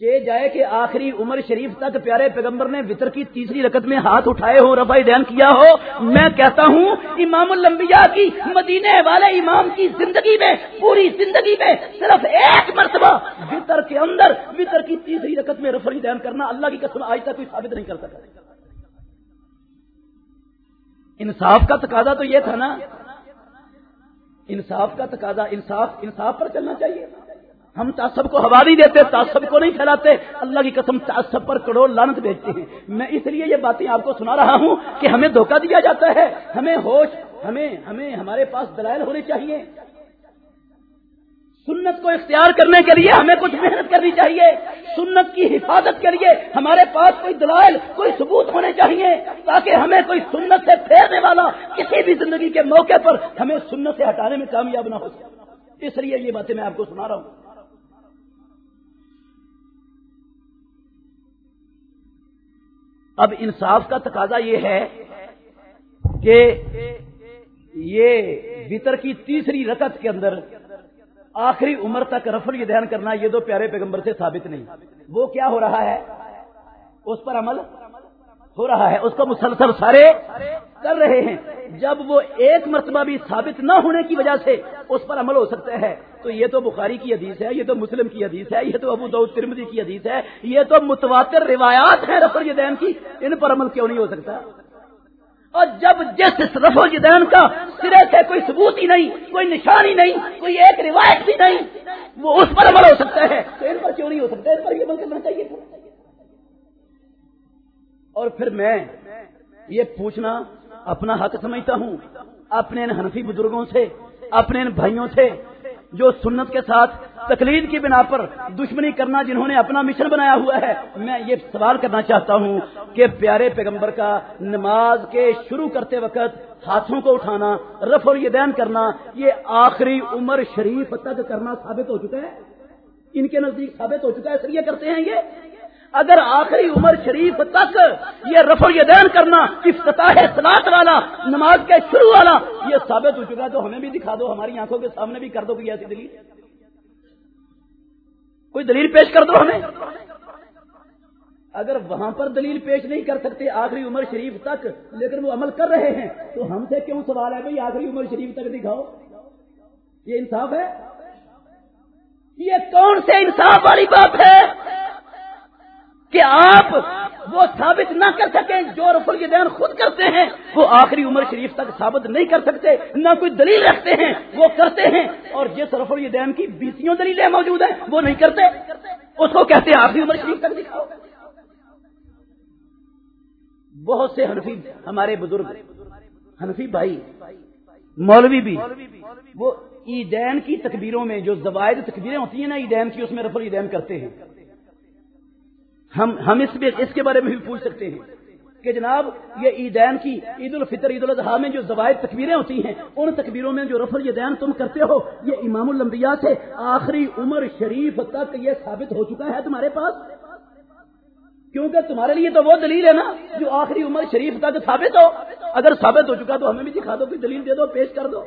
جائے کہ آخری عمر شریف تک پیارے پیغمبر نے وطر کی تیسری رکت میں ہاتھ اٹھائے ہو، رفع دین کیا ہو، میں کہتا ہوں امام الانبیاء کی مدینے والے امام کی زندگی میں، پوری زندگی میں صرف ایک مرتبہ وطر کے اندر وطر کی تیسری رکت میں رفع دین کرنا اللہ کی قسم آج تک کوئی ثابت نہیں کر سکتا انصاف کا تقاضا تو یہ تھا نا۔ انصاف کا تقاضا، انصاف انصاف پر چلنا چاہیے۔ ہم تعصب کو ہوا نہیں دیتے، تعصب کو نہیں پھیلاتے۔ اللہ کی قسم تعصب پر کروڑ لانت بیچتے ہیں۔ میں اس لیے یہ باتیں آپ کو سنا رہا ہوں کہ ہمیں دھوکہ دیا جاتا ہے۔ ہمیں ہوش، ہمیں ہمیں ہمارے پاس دلائل ہونے چاہیے۔ سنت کو اختیار کرنے کے لیے ہمیں کچھ محنت کرنی چاہیے۔ سنت کی حفاظت کے لیے ہمارے پاس کوئی دلائل، کوئی ثبوت ہونے چاہیے تاکہ ہمیں کوئی سنت سے پھیرنے والا کسی بھی زندگی کے موقع پر ہمیں سنت سے ہٹانے میں کامیاب نہ ہو سکے اس لیے یہ باتیں میں آپ کو سنا رہا ہوں۔ اب انصاف کا تقاضا یہ ہے کہ یہ وطر کی تیسری رکت کے اندر آخری عمر تک رفل دہن کرنا یہ تو پیارے پیغمبر سے ثابت نہیں۔ وہ کیا ہو رہا ہے؟ اس پر عمل ہو رہا ہے۔ اس کو مسلسل سارے کر رہے ہیں۔ جب وہ ایک مرتبہ بھی ثابت نہ ہونے کی وجہ سے اس پر عمل ہو سکتا ہے، تو یہ تو بخاری کی حدیث ہے، یہ تو مسلم کی حدیث ہے، یہ تو ابو دعود ترمدی کی حدیث ہے، یہ تو متواتر روایات ہیں رفل دین کی۔ ان پر عمل کیوں نہیں ہو سکتا؟ اور جب جس رفو جدین کا سرے سے کوئی ثبوت ہی نہیں، کوئی نشانی نہیں، کوئی ایک روایت بھی نہیں، وہ اس پر عمل ہو سکتا ہے۔ تو ان پر کیوں نہیں ہو سکتا؟ اس پر یہ عمل کرنا چاہیے اور پھر میں یہ پوچھنا اپنا حق سمجھتا ہوں، اپنے ان حنفی بزرگوں سے، اپنے ان بھائیوں سے جو سنت کے ساتھ تقلید کی بنا پر دشمنی کرنا جنہوں نے اپنا مشن بنایا ہوا ہے، میں یہ سوال کرنا چاہتا ہوں کہ پیارے پیغمبر کا نماز کے شروع کرتے وقت ہاتھوں کو اٹھانا رف اور یہ کرنا، یہ آخری عمر شریف تک کرنا ثابت ہو چکا ہے؟ ان کے نزدیک ثابت ہو چکا ہے، اس لیے کرتے ہیں یہ؟ اگر آخری عمر شریف تک یہ رف دین کرنا، افتتاح سلاد والا، نماز کے شروع والا، یہ ثابت ہو چکا ہے تو ہمیں بھی دکھا دو، ہماری آنکھوں کے سامنے بھی کر دو کوئی ایسی دلیل؟ کوئی دلیل پیش کر دو ہمیں؟ اگر وہاں پر دلیل پیش نہیں کر سکتے آخری عمر شریف تک، لیکن وہ عمل کر رہے ہیں، تو ہم سے کیوں سوال ہے بھائی آخری عمر شریف تک دکھاؤ؟ یہ انصاف ہے؟ یہ کون سے انصاف والی بات ہے؟ کہ آپ وہ ثابت نہ کر سکیں جو رفل کے دین خود کرتے ہیں، وہ آخری عمر شریف تک ثابت نہیں کر سکتے، نہ کوئی دلیل رکھتے ہیں، وہ کرتے ہیں۔ اور جس رفل دین کی بیسوں دلیلیں موجود ہیں، وہ نہیں کرتے۔ اس کو کہتے ہیں آخری عمر شریف تک دکھاؤ۔ بہت سے حنفی ہمارے بزرگ، حنفی بھائی، مولوی بھی، وہ عیدین کی تکبیروں میں جو زوائد تکبیریں ہوتی ہیں نا، عیدین کی، اس میں رفل عیدین کرتے ہیں۔ ہم ہم اس اس کے بارے میں بھی پوچھ سکتے ہیں کہ جناب، یہ عیدین کی عید الفطر عید الاضحیٰ میں جو زوائد تکبیریں ہوتی ہیں، ان تکبیروں میں جو رفل یہ دین تم کرتے ہو، یہ امام الانبیاء سے آخری عمر شریف تک یہ ثابت ہو چکا ہے تمہارے پاس؟ کیونکہ تمہارے لیے تو وہ دلیل ہے نا، جو آخری عمر شریف تک ثابت ہو۔ اگر ثابت ہو چکا تو ہمیں بھی دکھا دو، کوئی دلیل دے دو، پیش کر دو۔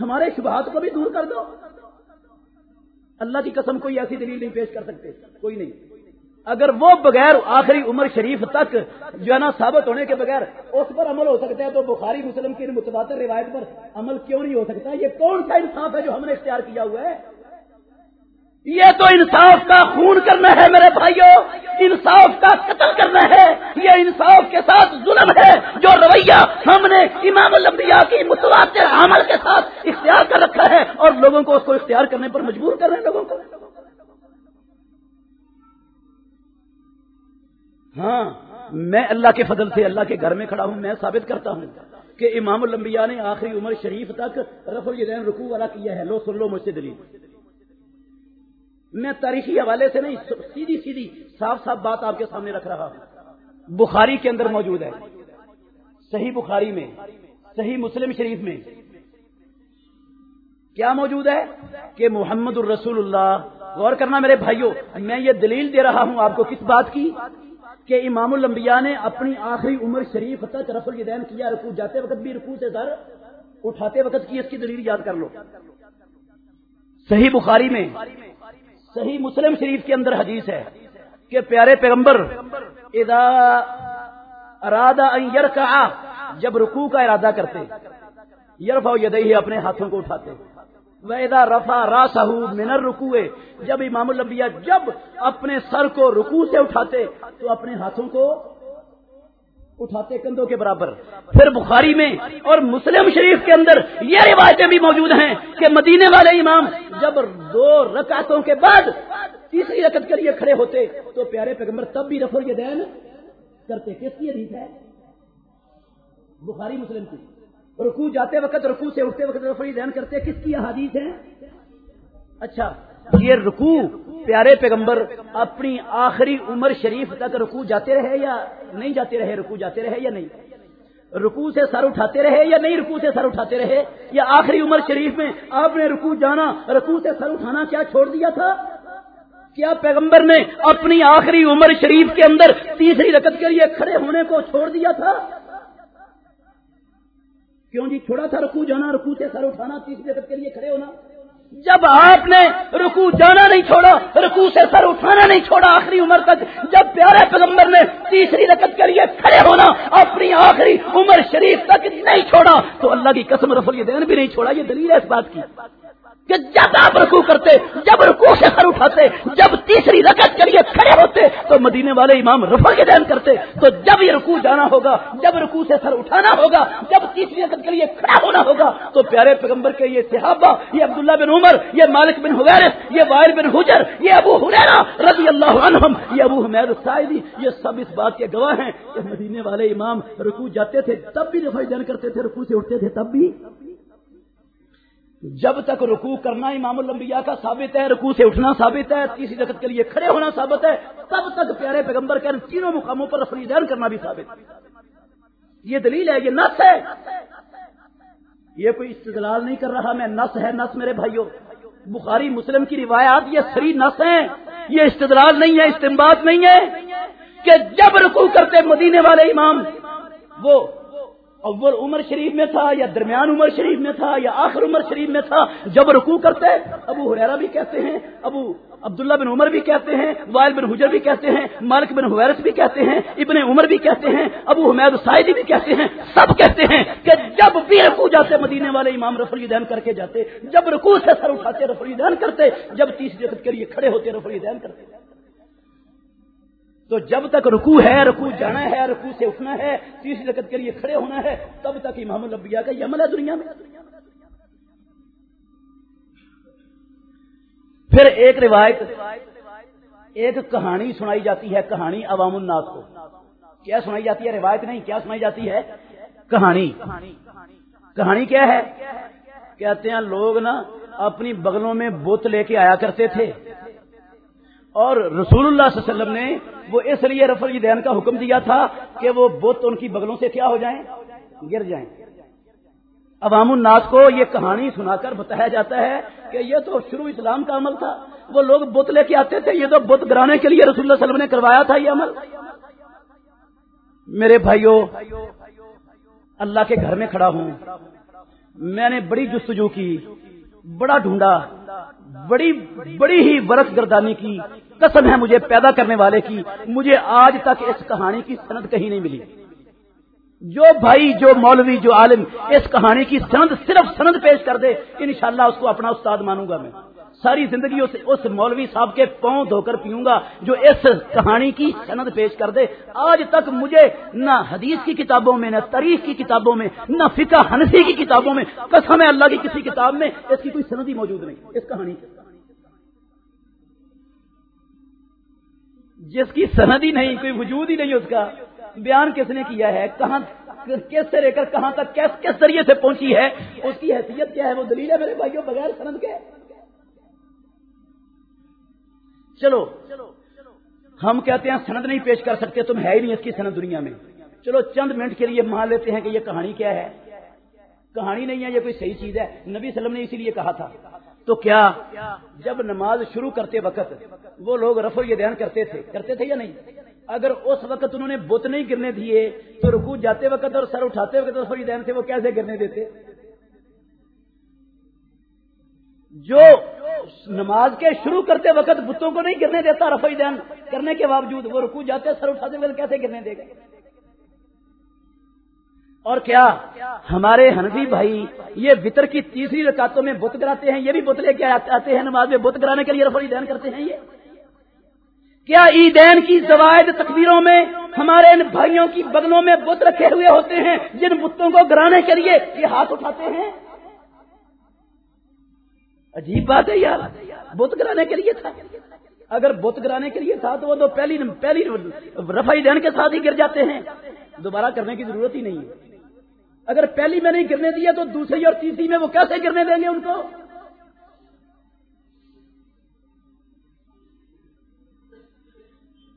ہمارے شبہات کو بھی دور کر دو۔ اللہ کی قسم کوئی ایسی دلیل نہیں پیش کر سکتے، کوئی نہیں۔ اگر وہ بغیر آخری عمر شریف تک جو ہے نا ثابت ہونے کے بغیر اس پر عمل ہو سکتا ہے تو بخاری مسلم کی متبادر روایت پر عمل کیوں نہیں ہو سکتا؟ یہ کون سا انصاف ہے جو ہم نے اختیار کیا ہوا ہے؟ یہ تو انصاف کا خون کرنا ہے میرے بھائیوں انصاف کا قتل کرنا ہے، یہ انصاف کے ساتھ ظلم ہے، جو رویہ ہم نے امام الانبیاء کی متواتر عمل کے ساتھ اختیار کر رکھا ہے اور لوگوں کو اس کو اختیار کرنے پر مجبور کر رہے ہیں لوگوں کو۔ ہاں میں اللہ کے فضل سے اللہ کے گھر میں کھڑا ہوں، میں ثابت کرتا ہوں کہ امام الانبیاء نے آخری عمر شریف تک رف الدین رکوع والا کیا ہے۔ لو سن لو مجھ سے دلیل۔ میں تاریخی حوالے سے نہیں، سیدھی سیدھی صاف صاف بات آپ کے سامنے رکھ رہا ہوں۔ بخاری کے اندر موجود ہے۔ صحیح بخاری میں، صحیح مسلم شریف میں کیا موجود ہے؟ کہ محمد الرسول اللہ۔ غور کرنا میرے بھائیوں میں یہ دلیل دے رہا ہوں آپ کو کس بات کی؟ کہ امام الانبیاء نے اپنی آخری عمر شریف تک رف الدین کیا رکو جاتے وقت بھی رکو سے سر اٹھاتے وقت کی اس کی دلیل یاد کر لو۔ صحیح بخاری میں صحیح مسلم شریف کے اندر حدیث ہے کہ پیارے پیغمبر، اذا ارادہ کا جب رکوع کا ارادہ کرتے یرفا یدئی اپنے ہاتھوں کو اٹھاتے ویدا رفا راسہ منر رکوے جب امام الانبیاء جب اپنے سر کو رکوع سے اٹھاتے، تو اپنے ہاتھوں کو اٹھاتے کندھوں کے برابر۔ پھر بخاری میں اور مسلم شریف کے اندر یہ روایتیں بھی موجود ہیں کہ مدینے والے امام جب دو رکعتوں کے بعد تیسری رکعت کے لیے کھڑے ہوتے تو پیارے پیغمبر تب بھی رفر یہ دین کرتے۔ کس کی حدیث ہے؟ بخاری مسلم کی۔ رکو جاتے وقت رکو سے اٹھتے وقت رفری دین کرتے۔ کس کی حدیث ہے اچھا یہ رکو پیارے پیغمبر، اپنی آخری عمر شریف تک رکو جاتے رہے یا نہیں جاتے رہے؟ رکو جاتے رہے یا نہیں؟ رکو سے سر اٹھاتے رہے یا نہیں رکو سے سر اٹھاتے رہے؟ یا آخری عمر شریف میں آپ نے رکو جانا رکو سے سر اٹھانا کیا چھوڑ دیا تھا؟ کیا پیغمبر نے اپنی آخری عمر شریف کے اندر تیسری رکت کے لیے کھڑے ہونے کو چھوڑ دیا تھا؟ کیوں جی چھوڑا تھا رکو جانا رکو سے سر اٹھانا تیسری رکت کے لیے کھڑے ہونا؟ جب آپ نے رکو جانا نہیں چھوڑا رکو سے سر اٹھانا نہیں چھوڑا آخری عمر تک، جب پیارے پیغمبر نے تیسری رکت کے لیے کھڑے ہونا، اپنی آخری عمر شریف تک نہیں چھوڑا، تو اللہ کی قسم رفل یہ دین بھی نہیں چھوڑا، یہ دلیل ہے اس بات کی۔ کہ جب آپ رکو کرتے، جب رکو سے سر اٹھاتے، جب تیسری رکعت کے لیے کھڑے ہوتے، تو مدینے والے امام رفع کے دین کرتے۔ تو جب یہ رکو جانا ہوگا، جب رکو سے سر اٹھانا ہوگا، جب تیسری رکعت کے لیے کھڑا ہونا ہوگا، تو پیارے پیغمبر کے یہ صحابہ، یہ عبداللہ بن عمر، یہ مالک بن حویرس یہ وائل بن حجر، یہ ابو حریرا رضی اللہ عنہم، یہ ابو حمید السائدی یہ سب اس بات کے گواہ ہیں کہ مدینے والے امام رکو جاتے تھے، تب بھی رفع دین کرتے تھے رکو سے اٹھتے تھے، تب بھی جب تک رکوع کرنا امام الانبیاء کا ثابت ہے، رکوع سے اٹھنا ثابت ہے، تیسری جگت کے لیے کھڑے ہونا ثابت ہے، تب تک پیارے پیغمبر کے تینوں مقاموں پر رفری دین کرنا بھی ثابت ہے۔ یہ دلیل ہے، یہ نس ہے۔ یہ کوئی استدلال نہیں کر رہا، میں نس ہے، نس میرے بھائیوں۔ بخاری مسلم کی روایات یہ سری نس ہیں۔ یہ استدلال نہیں ہے استمباد نہیں ہے کہ جب رکوع کرتے مدینے والے امام، وہ اول عمر شریف میں تھا یا درمیان عمر شریف میں تھا یا آخر عمر شریف میں تھا، جب رکوع کرتے، ابو حریرا بھی کہتے ہیں، ابو عبداللہ بن عمر بھی کہتے ہیں، وائل بن حجر بھی کہتے ہیں، مالک بن حویرس بھی کہتے ہیں، ابن عمر بھی کہتے ہیں، ابو حمید سائدی بھی کہتے ہیں، سب کہتے ہیں کہ جب بھی رکوع جاتے، مدینے والے امام رفری دین کر کے جاتے، جب رکوع سے سر اٹھاتے رفری دین کرتے، جب تیسری جگت کے لیے کھڑے ہوتے رفری دین کرتے۔ تو جب تک رکو ہے رکو جانا ہے رکو سے اٹھنا ہے تیسری رکت کے لیے کھڑے ہونا ہے، تب تک امام الانبیاء کا یہ عمل ہے دنیا میں۔ پھر ایک روایت، ایک کہانی سنائی جاتی ہے، کہانی عوام الناس کو۔ کیا سنائی جاتی ہے؟ روایت نہیں، کیا سنائی جاتی ہے؟ کہانی۔ کہانی کیا ہے؟ کہتے ہیں لوگ نا، اپنی بغلوں میں بت لے کے آیا کرتے تھے۔ اور رسول اللہ صلی اللہ علیہ وسلم نے وہ اس لیے رفل دین کا حکم دیا تھا کہ وہ بت ان کی بغلوں سے کیا ہو جائیں؟ گر جائیں۔ عوام الناس کو یہ کہانی سنا کر بتایا جاتا ہے کہ یہ تو شروع اسلام کا عمل تھا۔ وہ لوگ بت لے کے آتے تھے، یہ تو بت گرانے کے لیے رسول اللہ علیہ وسلم نے کروایا تھا یہ عمل۔ میرے بھائیوں اللہ کے گھر میں کھڑا ہوں۔ میں نے بڑی جستجو کی۔ بڑا ڈھونڈا، بڑی بڑی ہی برس گردانی کی قسم ہے مجھے پیدا کرنے والے کی، مجھے آج تک اس کہانی کی سند کہیں نہیں ملی۔ جو بھائی، جو مولوی، جو عالم، اس کہانی کی سند صرف سند پیش کر دے، انشاءاللہ اس کو اپنا استاد مانوں گا میں۔ ساری زندگی اس اس مولوی صاحب کے پاؤں دھو کر پیوں گا جو اس کہانی کی سند پیش کر دے۔ آج تک مجھے نہ حدیث کی کتابوں میں، نہ تاریخ کی کتابوں میں، نہ فقہ حنفی کی کتابوں میں، قسم ہے اللہ کی کسی کتاب میں اس کی کوئی سندی موجود نہیں۔ اس کہانی کی۔ جس کی سند ہی نہیں، کوئی وجود ہی نہیں اس کا۔ بیان کس نے کیا ہے؟ کہاں، کس سے لے کر کہاں تک، کس کس ذریعے سے پہنچی ہے؟ اس کی حیثیت کیا ہے؟ وہ دلیل ہے میرے بھائیوں، بغیر سند کے۔ چلو، ہم کہتے ہیں سند نہیں پیش کر سکتے، تم ہے ہی نہیں اس کی سند دنیا میں۔ چلو، چند منٹ کے لیے مان لیتے ہیں کہ یہ کہانی کیا ہے؟ کہانی نہیں ہے، یہ کوئی صحیح چیز ہے۔ نبی وسلم نے اسی لیے کہا تھا۔ تو کیا؟ جب نماز شروع کرتے وقت وہ لوگ رفع یہ دین کرتے تھے کرتے تھے یا نہیں؟ اگر اس وقت انہوں نے بت نہیں گرنے دیے، تو رکو جاتے وقت اور سر اٹھاتے وقت رفائی دین سے وہ کیسے گرنے دیتے؟ جو نماز کے شروع کرتے وقت بتوں کو نہیں گرنے دیتا رفائی دین کرنے کے باوجود وہ رکو جاتے سر اٹھاتے وقت کیسے گرنے دے گا اور کیا ہمارے ہنفی بھائی یہ وطر کی تیسری رکاتوں میں بت گراتے ہیں؟ یہ بھی بت لے کے آتے ہیں نماز میں، بت گرانے کے لیے رفائی دین کرتے ہیں یہ؟ کیا عیدین کی زوائد تقبیروں میں ہمارے ان بھائیوں کی بغلوں میں بت رکھے ہوئے ہوتے ہیں جن بتوں کو گرانے کے لیے یہ ہاتھ اٹھاتے ہیں؟ عجیب بات ہے یار، بت گرانے کے لیے تھا۔ اگر بت گرانے کے لیے تھا تو وہ تو پہلی پہلی رفائی دین کے ساتھ ہی گر جاتے ہیں۔ دوبارہ کرنے کی ضرورت ہی نہیں۔ ہے اگر پہلی میں نہیں گرنے دیا تو دوسری اور تیسری میں وہ کیسے گرنے دیں گے ان کو؟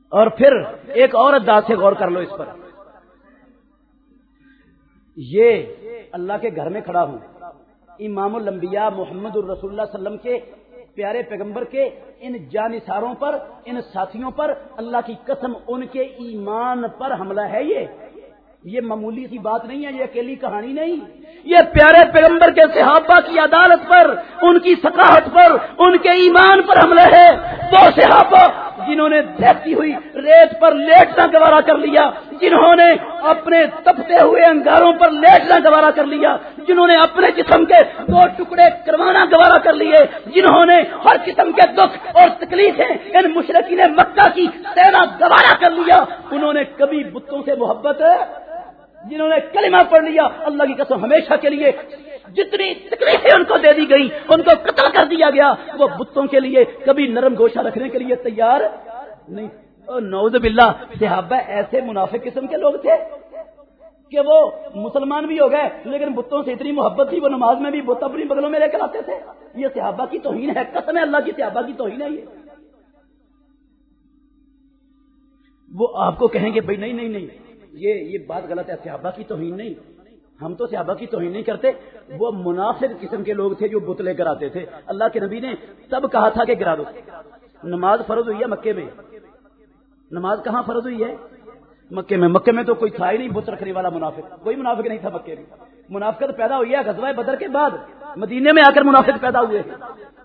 اور پھر ایک اور انداز سے غور کر لو اس پر۔ یہ اللہ کے گھر میں کھڑا ہوں۔ امام الانبیاء محمد الرسول اللہ علیہ وسلم کے پیارے پیغمبر کے ان جانساروں پر، ان ساتھیوں پر اللہ کی قسم ان کے ایمان پر حملہ ہے یہ۔ یہ معمولی سی بات نہیں ہے، یہ اکیلی کہانی نہیں۔ یہ پیارے پیغمبر کے صحابہ کی عدالت پر، ان کی ثقافت پر، ان کے ایمان پر حملہ ہے۔ وہ صحابہ جنہوں نے دیکھتی ہوئی ریت پر لیٹنا گوارا کر لیا، جنہوں نے اپنے تپتے ہوئے انگاروں پر لیٹنا گوارا کر لیا، جنہوں نے اپنے جسم کے دو ٹکڑے کروانا گوارا کر لیے، جنہوں نے ہر قسم کے دکھ اور تکلیفیں ان مشرقی نے مکہ کی سینا گوارا کر لیا۔ انہوں نے کبھی بتوں سے محبت جنہوں نے کلمہ پڑھ لیا، اللہ کی قسم ہمیشہ کے لیے جتنی تکلیفیں ان کو دے دی گئی، ان کو قتل کر دیا گیا، وہ بتوں کے لیے کبھی نرم گوشہ رکھنے کے لیے تیار نہیں۔ نوز باللہ، صحابہ ایسے منافق قسم کے لوگ تھے کہ وہ مسلمان بھی ہو گئے، لیکن بتوں سے اتنی محبت تھی، وہ نماز میں بھی بت اپنی بغلوں میں لے کر آتے تھے۔ یہ صحابہ کی توہین ہے، قسم ہے، اللہ کی صحابہ کی توہین ہے یہ۔ وہ آپ کو کہیں گے، بھائی نہیں نہیں نہیں۔ یہ یہ بات غلط ہے، صحابہ کی توہین نہیں۔ ہم تو صحابہ کی توہین نہیں کرتے۔ وہ مناسب قسم کے لوگ تھے جو بت لے کر آتے تھے۔ اللہ کے نبی نے تب کہا تھا کہ گرا دو۔ نماز فرض ہوئی ہے مکے میں۔ نماز کہاں فرض ہوئی ہے؟ مکے میں۔ مکے میں تو کوئی تھا ہی نہیں بت رکھنے والا منافق۔ کوئی منافق نہیں تھا مکے میں۔ منافقت پیدا ہوئی ہے غزوہ بدر کے بعد۔ مدینے میں آ کر منافق پیدا ہوئے۔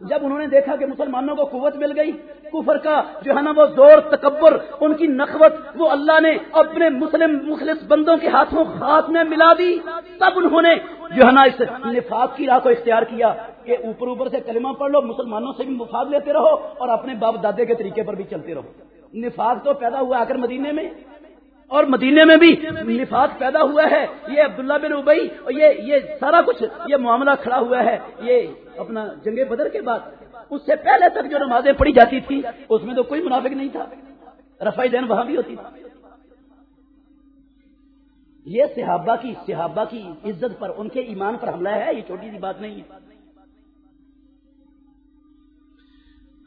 جب انہوں نے دیکھا کہ مسلمانوں کو قوت مل گئی، کفر کا جو ہے نا وہ زور، تکبر، ان کی نقوت وہ اللہ نے اپنے مسلم مخلص بندوں کے ہاتھوں ہاتھ میں ملا دی۔ تب انہوں نے جو ہے نا اس نفاق کی راہ کو اختیار کیا کہ اوپر اوپر سے کلمہ پڑھ لو، مسلمانوں سے بھی مفاد لیتے رہو اور اپنے باپ دادے کے طریقے پر بھی چلتے رہو۔ نفاق تو پیدا ہوا آ کر مدینے میں اور مدینے میں بھی نفاق پیدا ہوا ہے۔ یہ عبداللہ بن ابئی اور یہ یہ سارا کچھ یہ معاملہ کھڑا ہوا ہے۔ یہ اپنا جنگ بدر کے بعد اس سے پہلے تک جو نمازیں پڑھی جاتی تھی، اس میں تو کوئی منافق نہیں تھا۔ رفائی دین وہاں بھی ہوتی تھی۔ یہ صحابہ کی صحابہ کی عزت پر، ان کے ایمان پر حملہ ہے، یہ چھوٹی سی بات نہیں ہے۔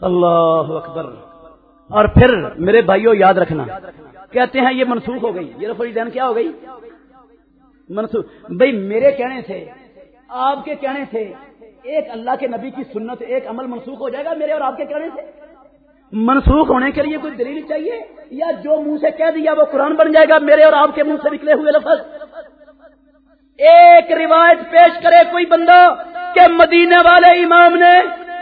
اللہ اکبر۔ اور پھر میرے بھائیوں یاد رکھنا۔ کہتے ہیں یہ منسوخ ہو گئی، یہ رفری دین کیا ہو گئی؟ منسوخ۔ بھائی میرے کہنے سے، آپ کے کہنے سے ایک اللہ کے نبی کی سنت، ایک عمل منسوخ ہو جائے گا میرے اور آپ کے کہنے سے؟ منسوخ ہونے کے لیے کوئی دلیل چاہیے؟ یا جو منہ سے کہہ دیا وہ قرآن بن جائے گا میرے اور آپ کے منہ سے نکلے ہوئے لفظ؟ ایک روایت پیش کرے کوئی بندہ کہ مدینے والے امام نے،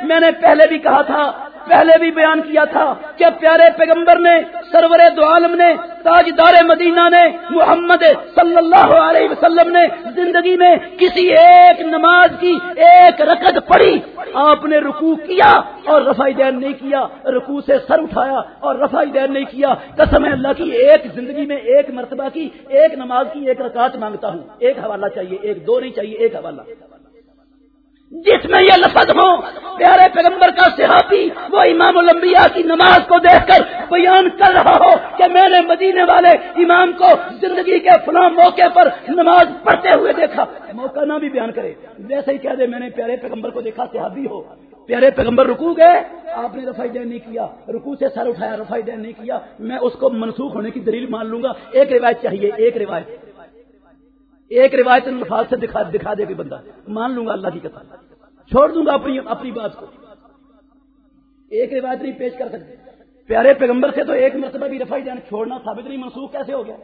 میں نے پہلے بھی کہا تھا پہلے بھی بیان کیا تھا کہ پیارے پیغمبر نے، سرور دو عالم نے، تاجدار مدینہ نے، محمد صلی اللہ علیہ وسلم نے زندگی میں کسی ایک نماز کی ایک رکت پڑی آپ نے رکوع کیا اور رفائی دین نہیں کیا، رکوع سے سر اٹھایا اور رفائی دین نہیں کیا۔ قسم اللہ کی، ایک زندگی میں ایک مرتبہ کی، ایک نماز کی ایک رکعت مانگتا ہوں۔ ایک حوالہ چاہیے، ایک دو نہیں چاہیے، ایک حوالہ۔ جس میں یہ لفظ ہو، پیارے پیغمبر کا صحابی، وہ امام الانبیاء کی نماز کو دیکھ کر بیان کر رہا ہو کہ میں نے مدینے والے امام کو زندگی کے فلاں موقع پر نماز پڑھتے ہوئے دیکھا۔ موقع نہ بھی بیان کرے۔ ویسے ہی کہہ دے، میں نے پیارے پیغمبر کو دیکھا، صحابی ہو۔ پیارے پیغمبر رکو گئے، آپ نے رفائی دین نہیں کیا۔ رکو سے سر اٹھایا رفائی دین نہیں کیا۔ میں اس کو منسوخ ہونے کی دلیل مان لوں گا۔ ایک روایت چاہیے، ایک روایت۔ ایک روایت الفاظ سے دکھا دکھا دے گی بندہ۔ مان لوں گا اللہ کی کتاب چھوڑ دوں گا اپنی اپنی بات کو۔ ایک روایت نہیں پیش کر سکتے۔ پیارے پیغمبر سے تو ایک مرتبہ بھی رفائی جان، چھوڑنا ثابت نہیں، منسوخ کیسے ہو گیا؟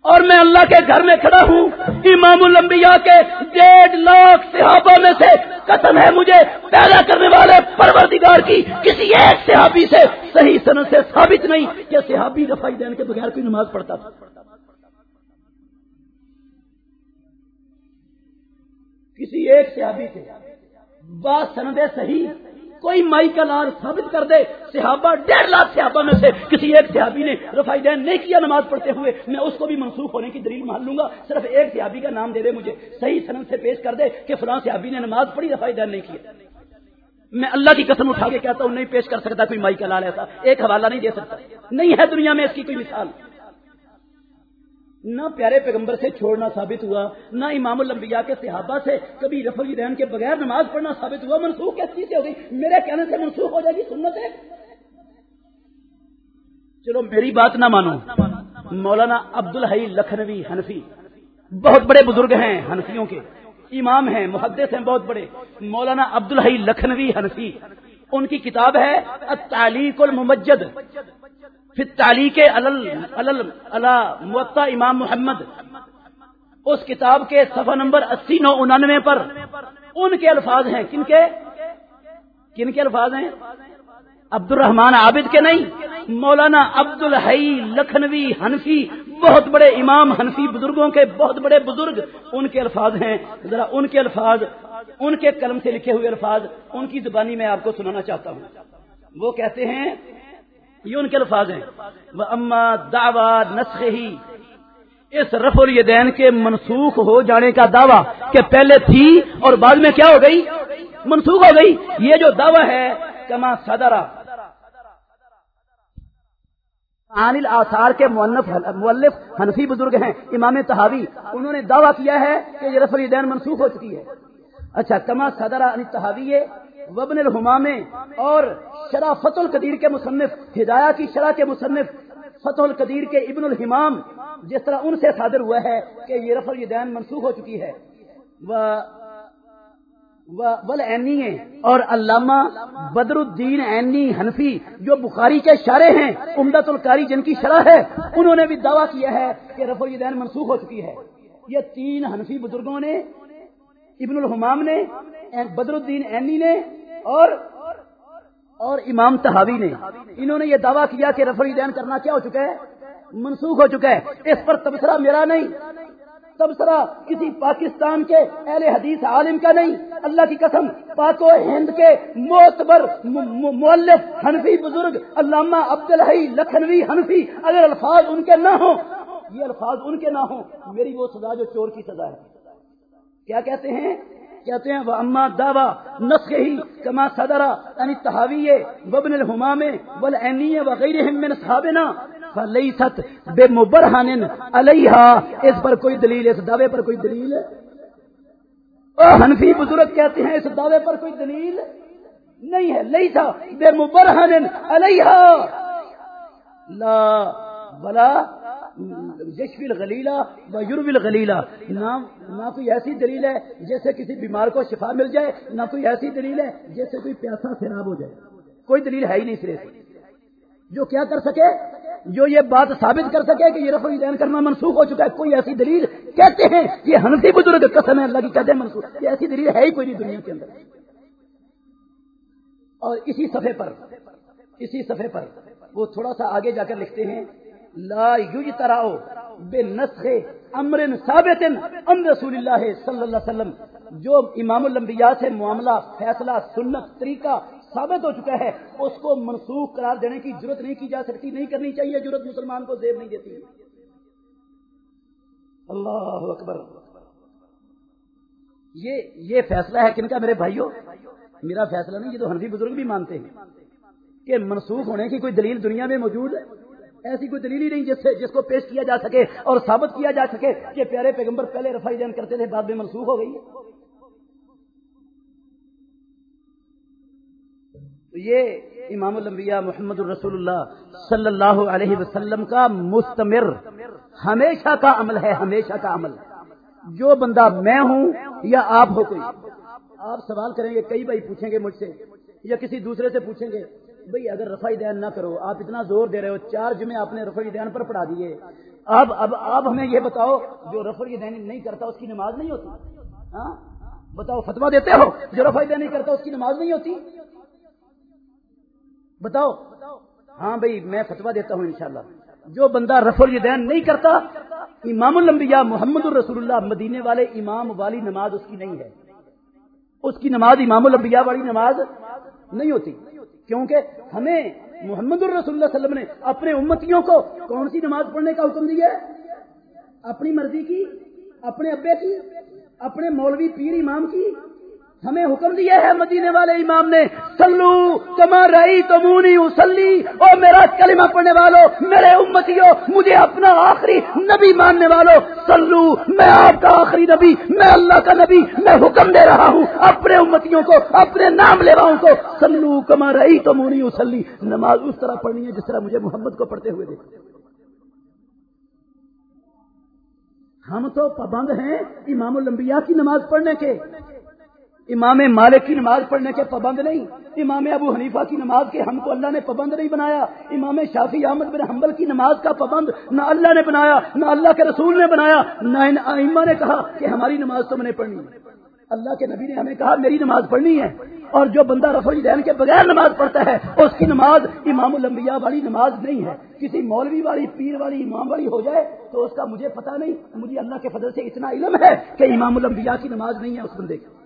اور میں اللہ کے گھر میں کھڑا ہوں، امام الانبیاء کے ڈیڑھ لاکھ صحابہ میں سے قسم ہے مجھے پیدا کرنے والے پروردگار کی۔ کسی ایک صحابی سے صحیح صنعت سے ثابت نہیں کہ صحابی رفائی دین کے بغیر کوئی نماز پڑھتا تھا۔ کسی ایک صحابی سے، بات سند صحیح، کوئی مائی کا لال ثابت کر دے، صحابہ ڈیڑھ لاکھ صحابہ میں سے کسی ایک صحابی نے رفائی دین نہیں کیا نماز پڑھتے ہوئے، میں اس کو بھی منسوخ ہونے کی دلیل مان لوں گا، صرف ایک صحابی کا نام دے دے مجھے، صحیح سنم سے پیش کر دے کہ فلاں صحابی نے نماز پڑھی رفائی دین نہیں کیا میں اللہ کی قسم اٹھا کے کہتا ہوں، نہیں پیش کر سکتا کوئی مائی کا لال ایسا، ایک حوالہ نہیں دے سکتا۔ نہیں ہے دنیا میں اس کی کوئی مثال۔ نہ پیارے پیغمبر سے چھوڑنا ثابت ہوا، نہ امام الانبیاء کے صحابہ سے، کبھی رف الدین کے بغیر نماز پڑھنا ثابت ہوا، منسوخ کس چیز سے ہو گئی؟ میرے کہنے سے منسوخ ہو جائے گی، سنت ہے۔ چلو میری بات نہ مانو۔ مولانا عبد الحی لکھنوی حنفی، بہت بڑے بزرگ ہیں حنفیوں کے، امام ہیں، محدث ہیں بہت بڑے۔ مولانا عبد الحی لکھنوی حنفی، ان کی کتاب ہے تعلیق المجد پھر تعلیق موتا امام محمد۔ اس کتاب کے صفحہ نمبر اسی نو انانوے پر۔ ان کے الفاظ ہیں۔ کن کے؟ کن کے الفاظ ہیں؟ عبد الرحمان عابد کے نہیں۔ مولانا عبد الحی لکھنوی حنفی۔ بہت بڑے امام حنفی بزرگوں کے بہت بڑے بزرگ۔ ان کے الفاظ ہیں۔ ذرا ان کے الفاظ، ان کے قلم سے لکھے ہوئے الفاظ، ان کی زبانی میں آپ کو سنانا چاہتا ہوں۔ وہ کہتے ہیں یہ ان کے الفاظ ہیں۔ وہ اما دعوی نسخ ہی اس رف الیدین کے منسوخ ہو جانے کا دعویٰ کہ پہلے تھی اور بعد میں کیا ہو گئی؟ منسوخ ہو گئی۔ یہ جو دعویٰ ہے، کما صدرہ۔ عن آثار کے مولف حنفی بزرگ ہیں، امام تحاوی انہوں نے دعویٰ کیا ہے کہ یہ رف الدین منسوخ ہو چکی ہے۔ اچھا کما صدر علی یعنی تحاوی وبن الحمام اور شرح فت القدیر کے مصنف، ہدایہ کی شرح کے مصنف فتح القدیر کے ابن الحمام، جس طرح ان سے صادر ہوا ہے کہ یہ رف الدین منسوخ ہو چکی ہے۔ اینی اور علامہ بدر الدین اینی حنفی جو بخاری کے شارے ہیں امدت القاری جن کی شرح ہے، انہوں نے بھی دعویٰ کیا ہے کہ رف الدین منسوخ ہو چکی ہے۔ یہ تین حنفی بزرگوں نے، ابن الحمام نے بدر الدین اینی نے اور اور امام تحاوی نے انہوں نے یہ دعویٰ کیا کہ رف الدین کرنا کیا ہو چکا ہے؟ منسوخ ہو چکا ہے۔ اس پر تبصرہ میرا نہیں۔ تبصرہ کسی پاکستان کے اہل حدیث عالم کا نہیں۔ اللہ کی قسم، پاک و ہند کے معتبر مولف حنفی بزرگ علامہ عبد الحی لکھنوی حنفی اگر الفاظ ان کے نہ ہوں، یہ الفاظ ان کے نہ ہوں، میری وہ سزا جو چور کی سزا ہے۔ کیا کہتے ہیں؟ کہتے ہیں وہ اما دعوا نسخ ہی کما صدرا یعنی تحاوی وبن الحمام بل وغیرہ من صحابنا فلیست بے مبرہن علیہا اس پر کوئی دلیل، اس دعوے پر کوئی دلیل؟ حنفی بزرگ کہتے ہیں، اس دعوے پر کوئی دلیل نہیں ہے لئی تھا بے مبرہن علیہا لا بلا یشویل غلیلا و یورویل غلیلا نہ کوئی ایسی دلیل ہے جیسے کسی بیمار کو شفا مل جائے، نہ کوئی ایسی دلیل ہے جیسے کوئی پیاسا سیراب ہو جائے۔ کوئی دلیل ہے ہی نہیں سرے سے جو کیا کر سکے؟ جو یہ بات ثابت کر سکے کہ یہ رفع دین کرنا منسوخ ہو چکا ہے، کوئی ایسی دلیل کہتے ہیں یہ ہنسی بزرگ قسم ہے، اللہ کی کہتے ہیں منسوخ۔ یہ ایسی دلیل ہے ہی کوئی نہیں دنیا کے اندر۔ اور اسی صفحے پر، اسی صفحے پر وہ تھوڑا سا آگے جا کر لکھتے ہیں، لا یوج تراؤ بے نسخ امر ثابت ام رسول اللہ صلی اللہ علیہ وسلم، جو امام الانبیاء سے معاملہ، فیصلہ، سنت، طریقہ ثابت ہو چکا ہے، اس کو منسوخ قرار دینے کی ضرورت نہیں کی جا سکتی، نہیں کرنی چاہیے، ضرورت مسلمان کو زیب نہیں دیتی۔ اللہ اکبر۔ یہ یہ فیصلہ ہے کن کا میرے بھائیوں میرا فیصلہ نہیں، یہ تو ہنفی بزرگ بھی مانتے ہیں کہ منسوخ ہونے کی کوئی دلیل دنیا میں موجود ہے۔ ایسی کوئی دلیل ہی نہیں جس سے جس کو پیش کیا جا سکے اور ثابت کیا جا سکے کہ پیارے پیغمبر پہلے رفائی دین کرتے تھے، بعد میں منسوخ ہو گئی تو یہ امام الانبیاء محمد الرسول اللہ صلی اللہ علیہ وسلم کا مستمر، ہمیشہ کا عمل ہے، ہمیشہ کا عمل۔ جو بندہ میں ہوں یا آپ ہو کوئی، آپ سوال کریں گے، کئی بھائی پوچھیں گے مجھ سے یا کسی دوسرے سے پوچھیں گے۔ بھئی اگر رفائی دین نہ کرو، آپ اتنا زور دے رہے ہو، چار جمعے آپ نے رفائی دین پر پڑھا دیے۔ اب اب آپ ہمیں یہ بتاؤ، جو رفائی دین نہیں کرتا، اس کی نماز نہیں ہوتی۔ ہاں؟ بتاؤ فتوا دیتے ہو، جو رفائی دین نہیں کرتا، اس کی نماز نہیں ہوتی؟ بتاؤ۔ ہاں بھائی میں فتوا دیتا ہوں انشاءاللہ۔ جو بندہ رف الدین نہیں کرتا، امام الانبیاء محمد الرسول اللہ مدینے والے امام والی نماز اس کی نہیں ہے۔ اس کی نماز امام الانبیاء والی نماز نہیں ہوتی۔ کیونکہ ہمیں محمد الرسول اللہ وسلم نے اپنے امتیوں کو کون سی نماز پڑھنے کا حکم دیا ہے؟ اپنی مرضی کی، اپنے ابے کی، اپنے مولوی پیر امام کی ہمیں حکم دیا ہے مدینے والے امام نے سلو کما رہی تو مونی اسلی اور میرا کلمہ پڑھنے والوں میرے امتیوں مجھے اپنا آخری نبی ماننے والوں سلو میں آپ کا آخری نبی، میں اللہ کا نبی، میں حکم دے رہا ہوں، اپنے امتیوں کو، اپنے نام لیواؤں کو سلو کما رہی تو مونی اسلی نماز اس طرح پڑھنی ہے جس طرح مجھے محمد کو پڑھتے ہوئے دیکھ ہم تو پابند ہیں امام الانبیاء کی نماز پڑھنے کے۔ امام مالک کی نماز پڑھنے کے پابند نہیں، امام ابو حنیفہ کی نماز کے ہم کو اللہ نے پابند نہیں بنایا، امام شافی احمد بن حنبل کی نماز کا پابند نہ اللہ نے بنایا، نہ اللہ کے رسول نے بنایا، نہ ان ائمہ نے کہا کہ ہماری نماز تم نے پڑھنی اللہ کے نبی نے ہمیں کہا، میری نماز پڑھنی ہے۔ اور جو بندہ رفع دین کے بغیر نماز پڑھتا ہے، اس کی نماز امام الانبیاء والی نماز نہیں ہے۔ کسی مولوی والی، پیر والی، امام والی ہو جائے تو اس کا مجھے پتا نہیں، مجھے اللہ کے فضل سے اتنا علم ہے کہ امام الانبیاء کی نماز نہیں ہے اس بندے کی۔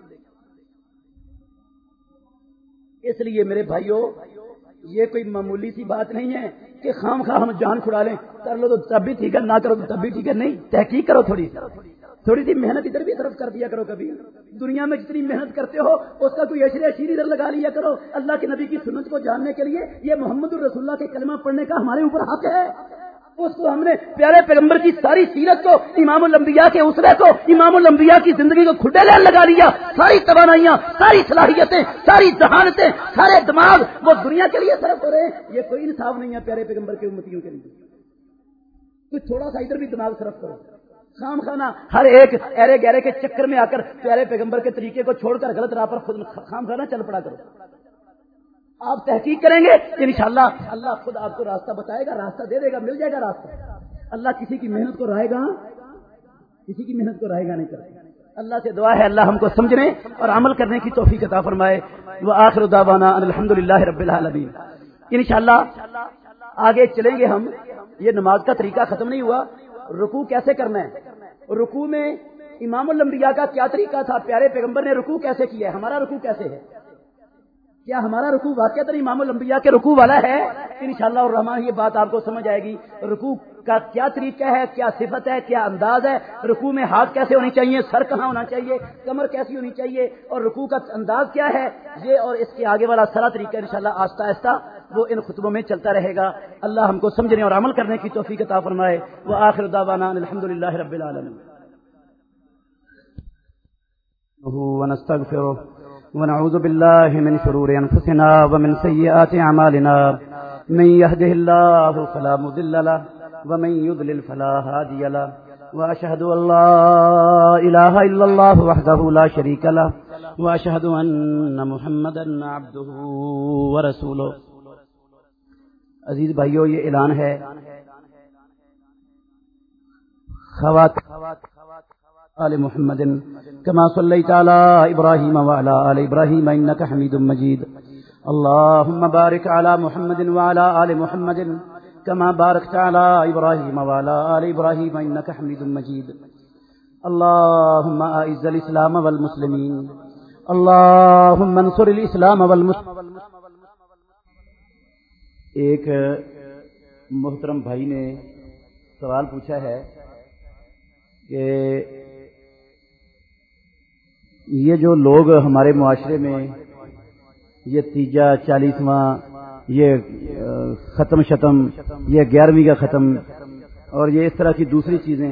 اس لیے میرے بھائیوں یہ کوئی معمولی سی بات نہیں ہے کہ خام خواہ ہم جان چھڑا لیں۔ کر لو تو تب بھی ٹھیک ہے، نہ کرو تو تب بھی ٹھیک ہے۔ نہیں، تحقیق کرو تھوڑی۔ تھوڑی سی محنت ادھر بھی طرف کر دیا کرو کبھی۔ دنیا میں جتنی محنت کرتے ہو، اس کا کوئی اشرے اشیر ادھر لگا لیا کرو۔ اللہ کے نبی کی سنت کو جاننے کے لیے یہ محمد الرسول اللہ کے کلمہ پڑھنے کا ہمارے اوپر حق ہے۔ اس کو ہم نے پیارے پیغمبر کی ساری سیرت کو، امام الانبیاء کے اسرے کو، امام الانبیاء کی زندگی کو کھڈے لین لگا لیا، ساری توانائیاں، ساری صلاحیتیں، ساری ذہانتیں سارے دماغ وہ دنیا کے لیے صرف ہو رہے ہیں۔ یہ کوئی انصاف نہیں ہے پیارے پیغمبر کے امتیوں کے لیے۔ کچھ تھوڑا سا ادھر بھی دماغ صرف کرو۔ خام خانہ ہر ایک ایرے گہرے کے چکر میں آ کر پیارے پیغمبر کے طریقے کو چھوڑ کر غلط راہ پر خود خام خانہ چل پڑا کرو۔ آپ تحقیق کریں گے انشاءاللہ اللہ خود آپ کو راستہ بتائے گا، راستہ دے دے گا، مل جائے گا راستہ۔ اللہ کسی کی محنت کو رہے گا کسی کی محنت کو رہے گا نہیں کرے اللہ سے دعا ہے، اللہ ہم کو سمجھنے اور عمل کرنے کی توفیق عطا فرمائے۔ وہ آخر دعوانا الحمد للہ رب العالمین۔ انشاءاللہ آگے چلیں گے ہم۔ یہ نماز کا طریقہ ختم نہیں ہوا۔ رکوع کیسے کرنا ہے؟ رکوع میں امام الانبیاء کا کیا طریقہ تھا؟ پیارے پیغمبر نے رکوع کیسے کیا ہے؟ ہمارا رکوع کیسے ہے؟ کیا ہمارا رکوع واقع تر امام الانبیاء کے رکوع والا ہے؟ انشاءاللہ اور رحمان یہ بات آپ کو سمجھ آئے گی۔ رکوع کا کیا طریقہ ہے؟ کیا صفت ہے؟ کیا انداز ہے؟ رکوع میں ہاتھ کیسے ہونی چاہیے؟ سر کہاں ہونا چاہیے؟ کمر کیسی ہونی چاہیے؟ اور رکوع کا انداز کیا ہے؟ یہ اور اس کے آگے والا سرا طریقہ انشاءاللہ شاء آہستہ آہستہ وہ ان خطبوں میں چلتا رہے گا۔ اللہ ہم کو سمجھنے اور عمل کرنے کی توفیق عطا فرمائے۔ وہ آخر دعوانا الحمد للہ رب العالمین۔ ونعوذ بالله من شرور أنفسنا ومن سيئات عمالنا من يهده الله فلا مذل له، ومن يضلل فلا هادي له. وأشهد أن لا إله إلا الله وحده لا شريك له، وأشهد أن محمدا عبده ورسوله. عزیز بھائیو، یہ اعلان ہے خوات آل محمد كما صليت على إبراهيم وعلى آل إبراهيم إنك حميد مجيد اللهم بارك على محمد وعلى آل محمد كما باركت على إبراهيم وعلى آل إبراهيم إنك حميد مجيد اللهم أعز الإسلام والمسلمين اللهم انصر الإسلام والمسلمين ایک محترم بھائی نے سوال پوچھا ہے کہ یہ جو لوگ ہمارے معاشرے میں یہ تیجا چالیسواں، یہ ختم شتم، یہ گیارہویں کا ختم اور یہ اس طرح کی دوسری چیزیں،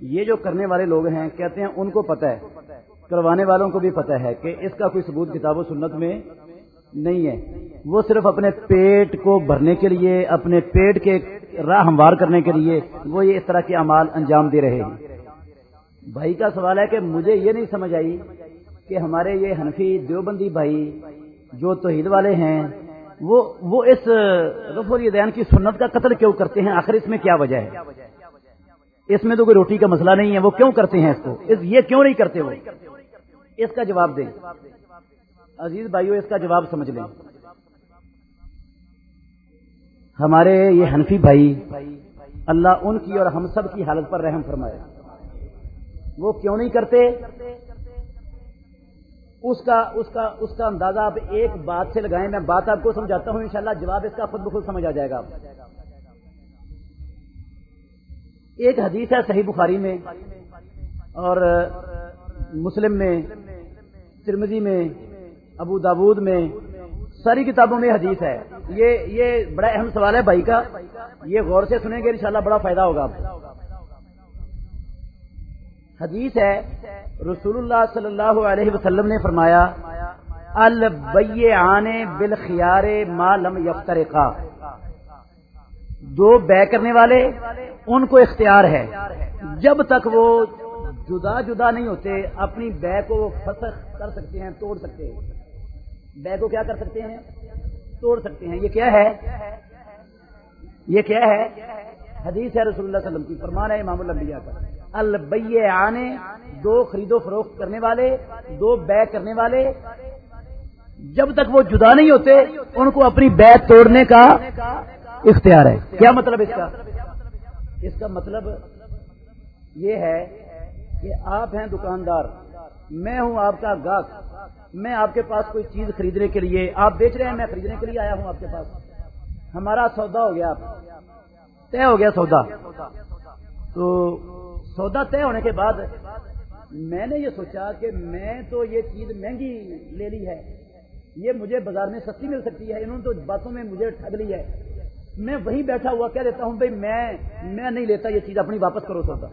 یہ جو کرنے والے لوگ ہیں، کہتے ہیں ان کو پتہ ہے، کروانے والوں کو بھی پتہ ہے کہ اس کا کوئی ثبوت کتاب و سنت میں نہیں ہے۔ وہ صرف اپنے پیٹ کو بھرنے کے لیے، اپنے پیٹ کے راہ ہموار کرنے کے لیے وہ یہ اس طرح کے امال انجام دے رہے ہیں۔ بھائی کا سوال ہے کہ مجھے یہ نہیں سمجھ آئی کہ ہمارے یہ حنفی دیوبندی بھائی جو توحید والے ہیں، وہ وہ اس غفور دین کی سنت کا قتل کیوں کرتے ہیں؟ آخر اس میں کیا وجہ ہے؟ اس میں تو کوئی روٹی کا مسئلہ نہیں ہے، وہ کیوں کرتے ہیں اس کو؟ اس، یہ کیوں نہیں کرتے وہ؟ اس کا جواب دیں۔ عزیز بھائیو، اس کا جواب سمجھ لیں۔ ہمارے یہ حنفی بھائی اللہ ان کی اور ہم سب کی حالت پر رحم فرمائے۔ وہ کیوں نہیں کرتے؟ اس کا اس کا اس کا اندازہ آپ ایک بات سے لگائیں، میں بات آپ کو سمجھاتا ہوں انشاءاللہ، جواب اس کا خود بخود سمجھ آ جائے گا ایک حدیث ہے صحیح بخاری میں اور مسلم میں ترمزی میں، ابو دابود میں، ساری کتابوں میں حدیث ہے۔ یہ یہ بڑا اہم سوال ہے بھائی کا۔ یہ غور سے سنیں گے انشاءاللہ بڑا فائدہ ہوگا حدیث ہے رسول اللہ صلی اللہ علیہ وسلم نے فرمایا البی آنے بل خیار مالم یفتر دو بے کرنے والے، ان کو اختیار ہے۔ جب تک وہ جدا جدا نہیں ہوتے، اپنی بے کو وہ فسخ کر سکتے ہیں، توڑ سکتے ہیں۔ بے کو کیا کر سکتے ہیں؟ توڑ سکتے ہیں۔ یہ کیا ہے؟ یہ کیا ہے؟ حدیث ہے رسول اللہ علیہ وسلم کی، فرمان ہے امام الانبیاء کا۔ البی آنے دو خرید و فروخت کرنے والے، دو بے کرنے والے۔ جب تک وہ جدا نہیں ہوتے، ان کو اپنی بے توڑنے کا اختیار ہے۔ کیا مطلب اس کا؟ اس کا مطلب یہ ہے کہ آپ ہیں دکاندار، میں ہوں آپ کا گاہک۔ میں آپ کے پاس کوئی چیز خریدنے کے لیے، آپ بیچ رہے ہیں، میں خریدنے کے لیے آیا ہوں آپ کے پاس۔ ہمارا سودا ہو گیا۔ طے ہو گیا سودا۔ تو سودا طے ہونے کے بعد میں نے یہ سوچا کہ میں تو یہ چیز مہنگی لے لی ہے۔ یہ مجھے بازار میں سستی مل سکتی ہے۔ انہوں نے تو باتوں میں مجھے ٹھگ لی ہے۔ میں وہیں بیٹھا ہوا کہہ دیتا ہوں، بھائی میں میں نہیں لیتا یہ چیز، اپنی واپس کرو سودا۔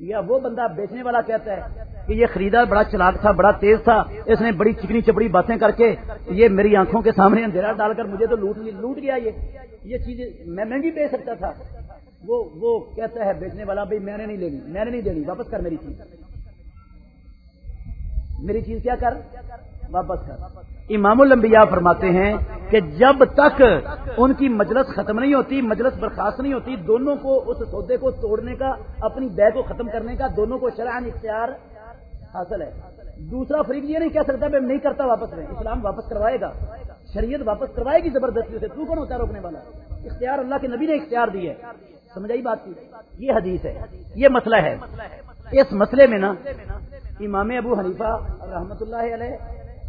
یا وہ بندہ بیچنے والا کہتا ہے کہ یہ خریدا بڑا چلاک تھا، بڑا تیز تھا، اس نے بڑی چکنی چپڑی باتیں کر کے یہ میری آنکھوں کے سامنے اندھیرا ڈال کر مجھے تو لوٹ لوٹ گیا یہ۔ یہ چیز میں مہنگی بیچ سکتا تھا۔ وہ وہ کہتا ہے بیچنے والا، بھائی میں نے نہیں لینی، میں نے نہیں دینی، واپس کر میری چیز۔ میری چیز کیا کر؟ واپس کر۔ امام الانبیاء فرماتے ہیں کہ جب تک ان کی مجلس ختم نہیں ہوتی، مجلس برخاست نہیں ہوتی، دونوں کو اس سودے کو توڑنے کا، اپنی بے کو ختم کرنے کا، دونوں کو شرح اختیار حاصل ہے۔ دوسرا فریق یہ نہیں کہہ سکتا میں نہیں کرتا واپس میں، اسلام واپس کروائے گا۔ شریعت واپس کروائے گی زبردستی سے تو کون ہوتا ہے روکنے والا؟ اختیار اللہ کے نبی نے اختیار دی ہے۔ سمجھائی بات کی؟ یہ حدیث ہے۔ یہ مسئلہ ہے۔ اس مسئلے میں نا، امام ابو حنیفہ رحمت اللہ علیہ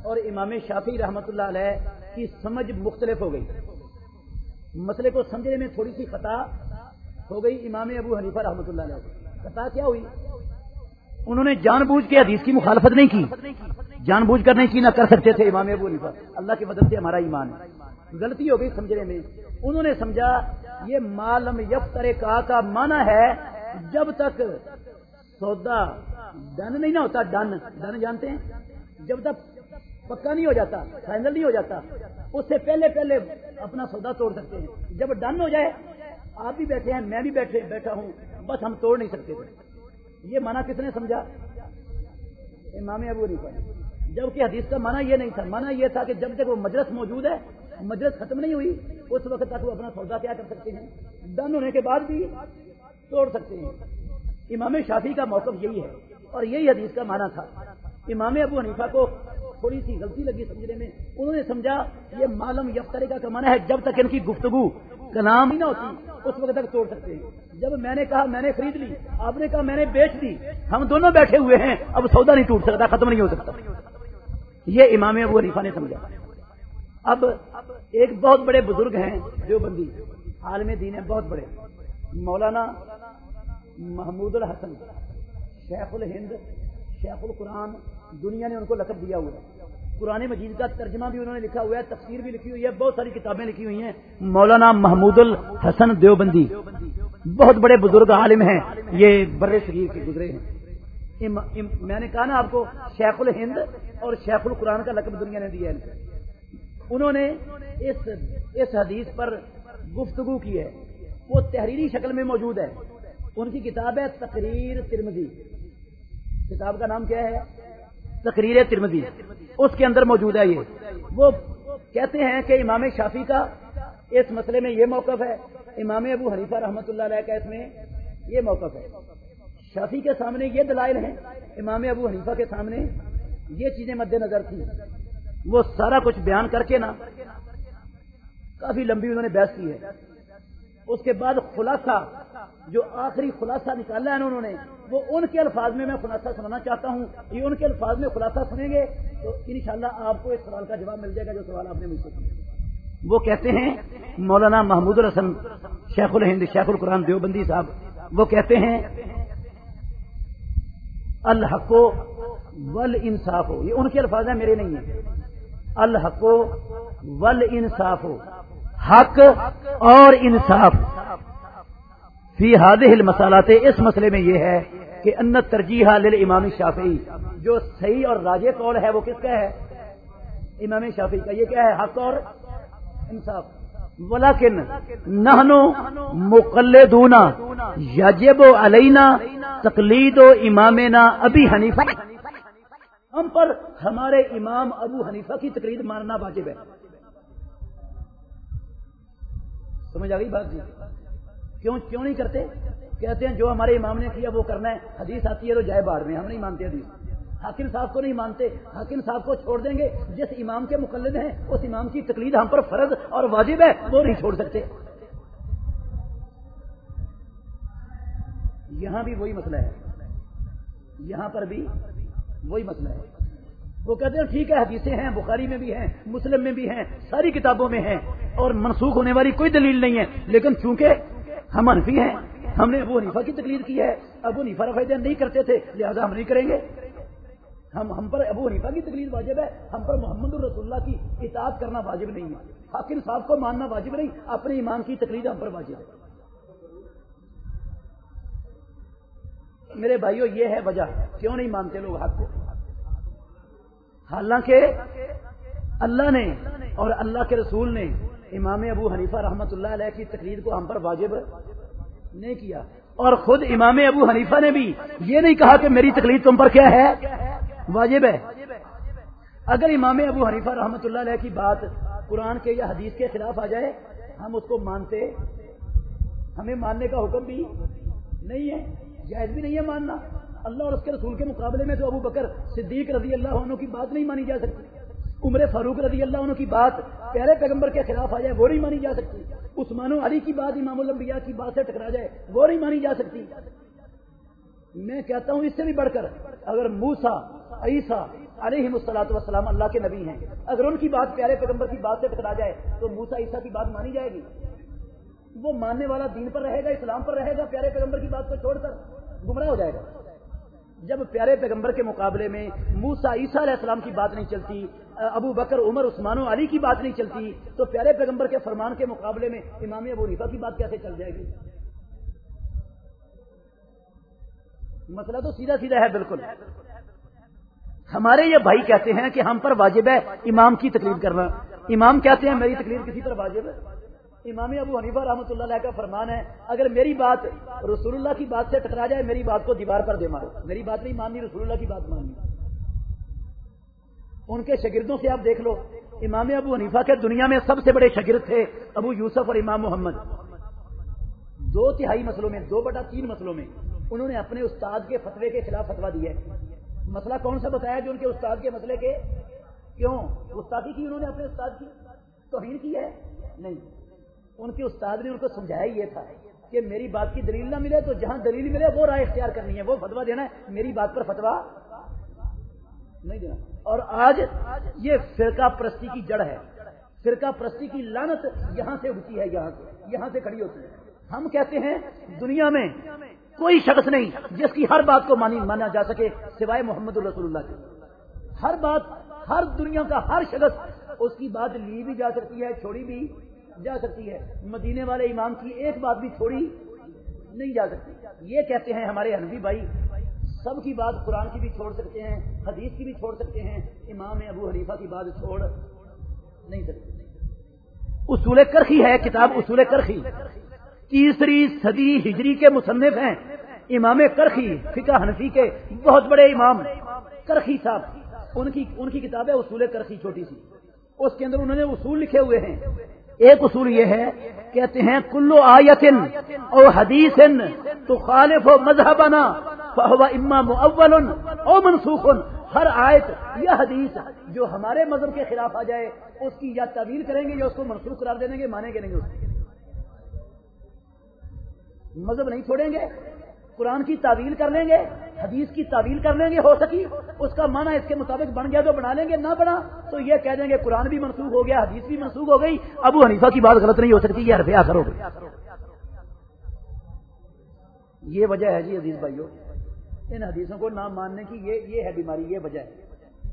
اور امام شافی رحمت اللہ علیہ کی سمجھ مختلف ہو گئی۔ مسئلے کو سمجھنے میں تھوڑی سی خطا ہو گئی امام ابو حنیفہ رحمت اللہ علیہ خطا کیا ہوئی؟ انہوں نے جان بوجھ کے حدیث کی مخالفت نہیں کی۔ جان بوجھ کر نہیں کی، نہ کر سکتے تھے امام ابو حنیفہ۔ اللہ کی مدد سے ہمارا ایمان۔ ہے غلطی ہو گئی سمجھنے میں۔ انہوں نے سمجھا، یہ معلوم یفتر کا کا مانا ہے، جب تک سودا ڈن نہیں نہ ہوتا ڈن ڈن جانتے ہیں؟ جب تک پکا نہیں ہو جاتا، فائنل نہیں ہو جاتا، اس سے پہلے پہلے اپنا سودا توڑ سکتے ہیں۔ جب ڈن ہو جائے، آپ بھی بیٹھے ہیں، میں بھی بیٹھے، بیٹھا ہوں، بس ہم توڑ نہیں سکتے تھے۔ یہ مانا کس نے سمجھا؟ امام ابو نہیں پڑھا جبکہ حدیث کا مانا یہ نہیں تھا مانا یہ تھا کہ جب تک وہ مجلس موجود ہے، مجلس ختم نہیں ہوئی، اس وقت تک وہ اپنا سودا کیا کر سکتے ہیں ڈن ہونے کے بعد بھی توڑ سکتے ہیں۔ امام شافی کا موقف یہی ہے، اور یہی حدیث کا معنی تھا۔ امام ابو حنیفہ کو تھوڑی سی غلطی لگی سمجھنے میں، انہوں نے سمجھا یہ معلوم یک طریقہ کا معنی ہے، جب تک ان کی گفتگو کلام ہی نہ ہوتی، اس وقت تک توڑ سکتے ہیں۔ جب میں نے کہا، میں نے خرید لی، آپ نے کہا، میں نے بیچ دی، ہم دونوں بیٹھے ہوئے ہیں، اب سودا نہیں ٹوٹ سکتا، ختم نہیں ہو سکتا۔ یہ امام ابو حنیفہ نے سمجھا۔ اب ایک بہت بڑے بزرگ ہیں جو بندی عالم دین ہیں، بہت بڑے۔ مولانا محمود الحسن، شیخ الہند، شیخ القرآن، دنیا نے ان کو لقب دیا ہوا قرآن مجید کا ترجمہ بھی انہوں نے لکھا ہوا ہے، تفسیر بھی لکھی ہوئی ہے، بہت ساری کتابیں لکھی ہوئی ہیں۔ مولانا محمود الحسن دیوبندی، بہت بڑے بزرگ عالم ہیں۔ یہ بر شریف کے گزرے ہیں۔ میں نے کہا نا آپ کو، شیخ الہند اور شیخ القرآن کا لقب دنیا نے دیا ہے۔ انہوں نے اس اس حدیث پر گفتگو کی ہے۔ وہ تحریری شکل میں موجود ہے۔ ان کی کتاب ہے تقریر ترمزی کتاب کا نام کیا ہے؟ تقریر ترمزی اس کے اندر موجود ہے یہ۔ وہ کہتے ہیں کہ امام شافی کا اس مسئلے میں یہ موقف ہے۔ امام ابو حنیفہ رحمۃ اللہ علیہ کا اس میں یہ موقف ہے۔ شافی کے سامنے یہ دلائل ہیں۔ امام ابو حنیفہ کے سامنے یہ چیزیں مد نظر تھی وہ سارا کچھ بیان کر کے نا کافی لمبی انہوں نے بحث کی ہے۔ اس کے بعد خلاصہ، جو آخری خلاصہ نکالا ہے انہوں نے، وہ ان کے الفاظ میں میں خلاصہ سنانا چاہتا ہوں۔ یہ ان کے الفاظ میں خلاصہ سنیں گے تو انشاءاللہ آپ کو اس سوال کا جواب مل جائے گا جو سوال آپ نے مجھ سے وہ کہتے ہیں، مولانا محمود الحسن شیخ الہند شیخ القرآن دیوبندی صاحب، وہ کہتے ہیں، الحق ول انصاف ہو یہ ان کے الفاظ ہیں، میرے نہیں ہیں۔ الحق ول انصاف ہو حق اور انصاف۔ فی حاد مسالات اس مسئلے میں یہ ہے کہ ان ترجیح امام شافی جو صحیح اور راجے قول ہے، وہ کس کا ہے؟ امام شافی کا۔ یہ کیا ہے؟ حق اور انصاف۔ ولیکن نہنو مقلدونا یجب علینا تقلید و امامنا ابھی حنیفہ۔ ہم پر ہمارے امام ابو حنیفہ کی تقلید ماننا واجب ہے۔ سمجھ آ گئی بات جی؟ کیوں کیوں نہیں کرتے؟ کہتے ہیں جو ہمارے امام نے کیا وہ کرنا ہے، حدیث آتی ہے تو جائے باڑ میں، ہم نہیں مانتے حدیث۔ حاکم صاحب کو نہیں مانتے، حاکم صاحب کو چھوڑ دیں گے۔ جس امام کے مقلد ہیں، اس امام کی تقلید ہم پر فرض اور واجب ہے، وہ نہیں چھوڑ سکتے۔ یہاں بھی وہی مسئلہ ہے۔ یہاں پر بھی وہی مسئلہ ہے۔ وہ کہتے ہیں ٹھیک ہے، حدیثیں ہیں، بخاری میں بھی ہیں، مسلم میں بھی ہیں، ساری کتابوں میں ہیں اور منسوخ ہونے والی کوئی دلیل نہیں ہے۔ لیکن چونکہ ہم انفی ہیں، ہم نے ابو نیفا کی تقلید کی ہے، ابو نیفا رفیدین نہیں کرتے تھے، لہذا ہم نہیں کریں گے۔ ہم ہم پر ابو حنیفہ کی تقریر واجب ہے، ہم پر محمد الرسول اللہ کی اطاعت کرنا واجب نہیں ہے۔ حاکم صاحب کو ماننا واجب نہیں، اپنے ایمان کی تقریر ہم پر واجب ہے۔ میرے بھائیو، یہ ہے وجہ، کیوں نہیں مانتے لوگ حق کو؟ حالانکہ اللہ نے اور اللہ کے رسول نے امام ابو حنیفہ رحمت اللہ علیہ کی تقریر کو ہم پر واجب نہیں کیا۔ اور خود امام ابو حنیفہ نے بھی یہ نہیں کہا کہ میری تکلیف تم پر کیا ہے؟ واجب ہے۔ اگر امام ابو حنیفہ رحمۃ اللہ علیہ کی بات قرآن کے یا حدیث کے خلاف آ جائے، ہم اس کو مانتے۔ ہمیں ماننے کا حکم بھی نہیں ہے، جائز بھی نہیں ہے ماننا۔ اللہ اور اس کے رسول کے مقابلے میں تو ابو بکر صدیق رضی اللہ عنہ کی بات نہیں مانی جا سکتی، عمر فاروق رضی اللہ عنہ کی بات پہلے پیغمبر کے خلاف آ جائے، وہ نہیں مانی جا سکتی۔ عثمان و علی کی بات، امام الانبیاء کی بات سے ٹکرا جائے، وہ نہیں مانی جا سکتی۔ میں کہتا ہوں اس سے بھی بڑھ کر، اگر موسا عیسا علیہ مسلاط وسلام اللہ کے نبی ہیں، اگر ان کی بات پیارے پیغمبر کی بات سے ٹکرا جائے، تو موسا عیسا کی بات مانی جائے گی۔ وہ ماننے والا دین پر رہے گا، اسلام پر رہے گا، پیارے پیغمبر کی بات کو چھوڑ کر گمراہ ہو جائے گا۔ جب پیارے پیغمبر کے مقابلے میں موسا عیسیٰ علیہ السلام کی بات نہیں چلتی، ابو بکر، عمر، عثمان و علی کی بات نہیں چلتی، تو پیارے پیغمبر کے فرمان کے مقابلے میں امام ابو ریفا کی بات کیسے چل جائے گی؟ مسئلہ تو سیدھا سیدھا ہے، بالکل۔ ہمارے یہ بھائی کہتے ہیں کہ ہم پر واجب ہے امام کی تکلیف کرنا۔ امام کہتے ہیں، میری تکلیف کسی پر واجب ہے؟ امام ابو حنیفہ رحمۃ اللہ علیہ کا فرمان ہے، اگر میری بات رسول اللہ کی بات سے ٹکرا جائے، میری بات کو دیوار پر دے مارو۔ میری بات نہیں، ماننی رسول اللہ کی بات ماننی۔ ان کے شاگردوں سے آپ دیکھ لو، امام ابو حنیفہ کے دنیا میں سب سے بڑے شاگرد تھے ابو یوسف اور امام محمد۔ دو تہائی مسئلوں میں، دو بٹا تین مسئلوں میں انہوں نے اپنے استاد کے فتوے کے خلاف فتوا دیا ہے۔ مسئلہ کون سا بتایا جو ان کے استاد کے مسئلے کے؟ کیوں؟ استادی کی انہوں نے اپنے استاد کی توہین کی ہے؟ نہیں۔ ان کے استاد نے ان کو سمجھایا یہ تھا کہ میری بات کی دلیل نہ ملے تو جہاں دلیل ملے وہ رائے اختیار کرنی ہے، وہ فتوا دینا ہے۔ میری بات پر فتوا نہیں دینا۔ اور آج یہ فرقہ پرستی کی جڑ ہے۔ فرقہ پرستی کی لانت یہاں سے اٹھتی ہے، یہاں سے یہاں سے کھڑی ہوتی ہے۔ ہم کہتے ہیں، دنیا میں کوئی شخص نہیں جس کی ہر بات کو مانی، مانا جا سکے سوائے محمد الرسول اللہ کے۔ ہر بات، ہر دنیا کا ہر شخص اس کی بات لی بھی جا سکتی ہے، چھوڑی بھی۔ جا سکتی ہے۔ مدینے والے امام کی ایک بات بھی چھوڑی نہیں جا سکتی۔ یہ کہتے ہیں ہمارے حنفی بھائی، سب کی بات قرآن کی بھی چھوڑ سکتے ہیں، حدیث کی بھی چھوڑ سکتے ہیں، امام ابو حنیفہ کی بات چھوڑ نہیں سکتے۔ اصول کرخی ہے، کتاب اصول کرخی۔ تیسری صدی ہجری کے مصنف ہیں۔ امام کرخی، فقہ حنفی کے بہت بڑے امام کرخی صاحب۔ ان کی ان کی کتاب ہے اصول کرخی چھوٹی سی۔ اس کے اندر انہوں نے اصول لکھے ہوئے ہیں۔ ایک اصول یہ ہے، کہتے ہیں، کلو آیتن اور حدیث تو خالف و مذہب امام اول او منسوخ ہر آیت یا حدیث جو ہمارے مذہب کے خلاف آ جائے، اس کی یا تعویل کریں گے یا اس کو منسوخ قرار دیں گے مانیں گے نہیں اس مذہب نہیں چھوڑیں گے، قرآن کی تعویل کر لیں گے حدیث کی تعویل کر لیں گے، ہو سکی۔ اس کا معنی اس کے مطابق بن گیا، جو بنا لیں گے، نہ بنا، تو یہ کہہ دیں گے، قرآن بھی منسوخ ہو گیا، حدیث بھی منسوخ ہو گئی۔ ابو حنیفہ کی بات غلط نہیں ہو سکتی، یہ حرف آخر ہو گئی یہ وجہ ہے جی عزیز بھائیو، ان حدیثوں کو نہ ماننے کی یہ یہ ہے بیماری، یہ وجہ ہے۔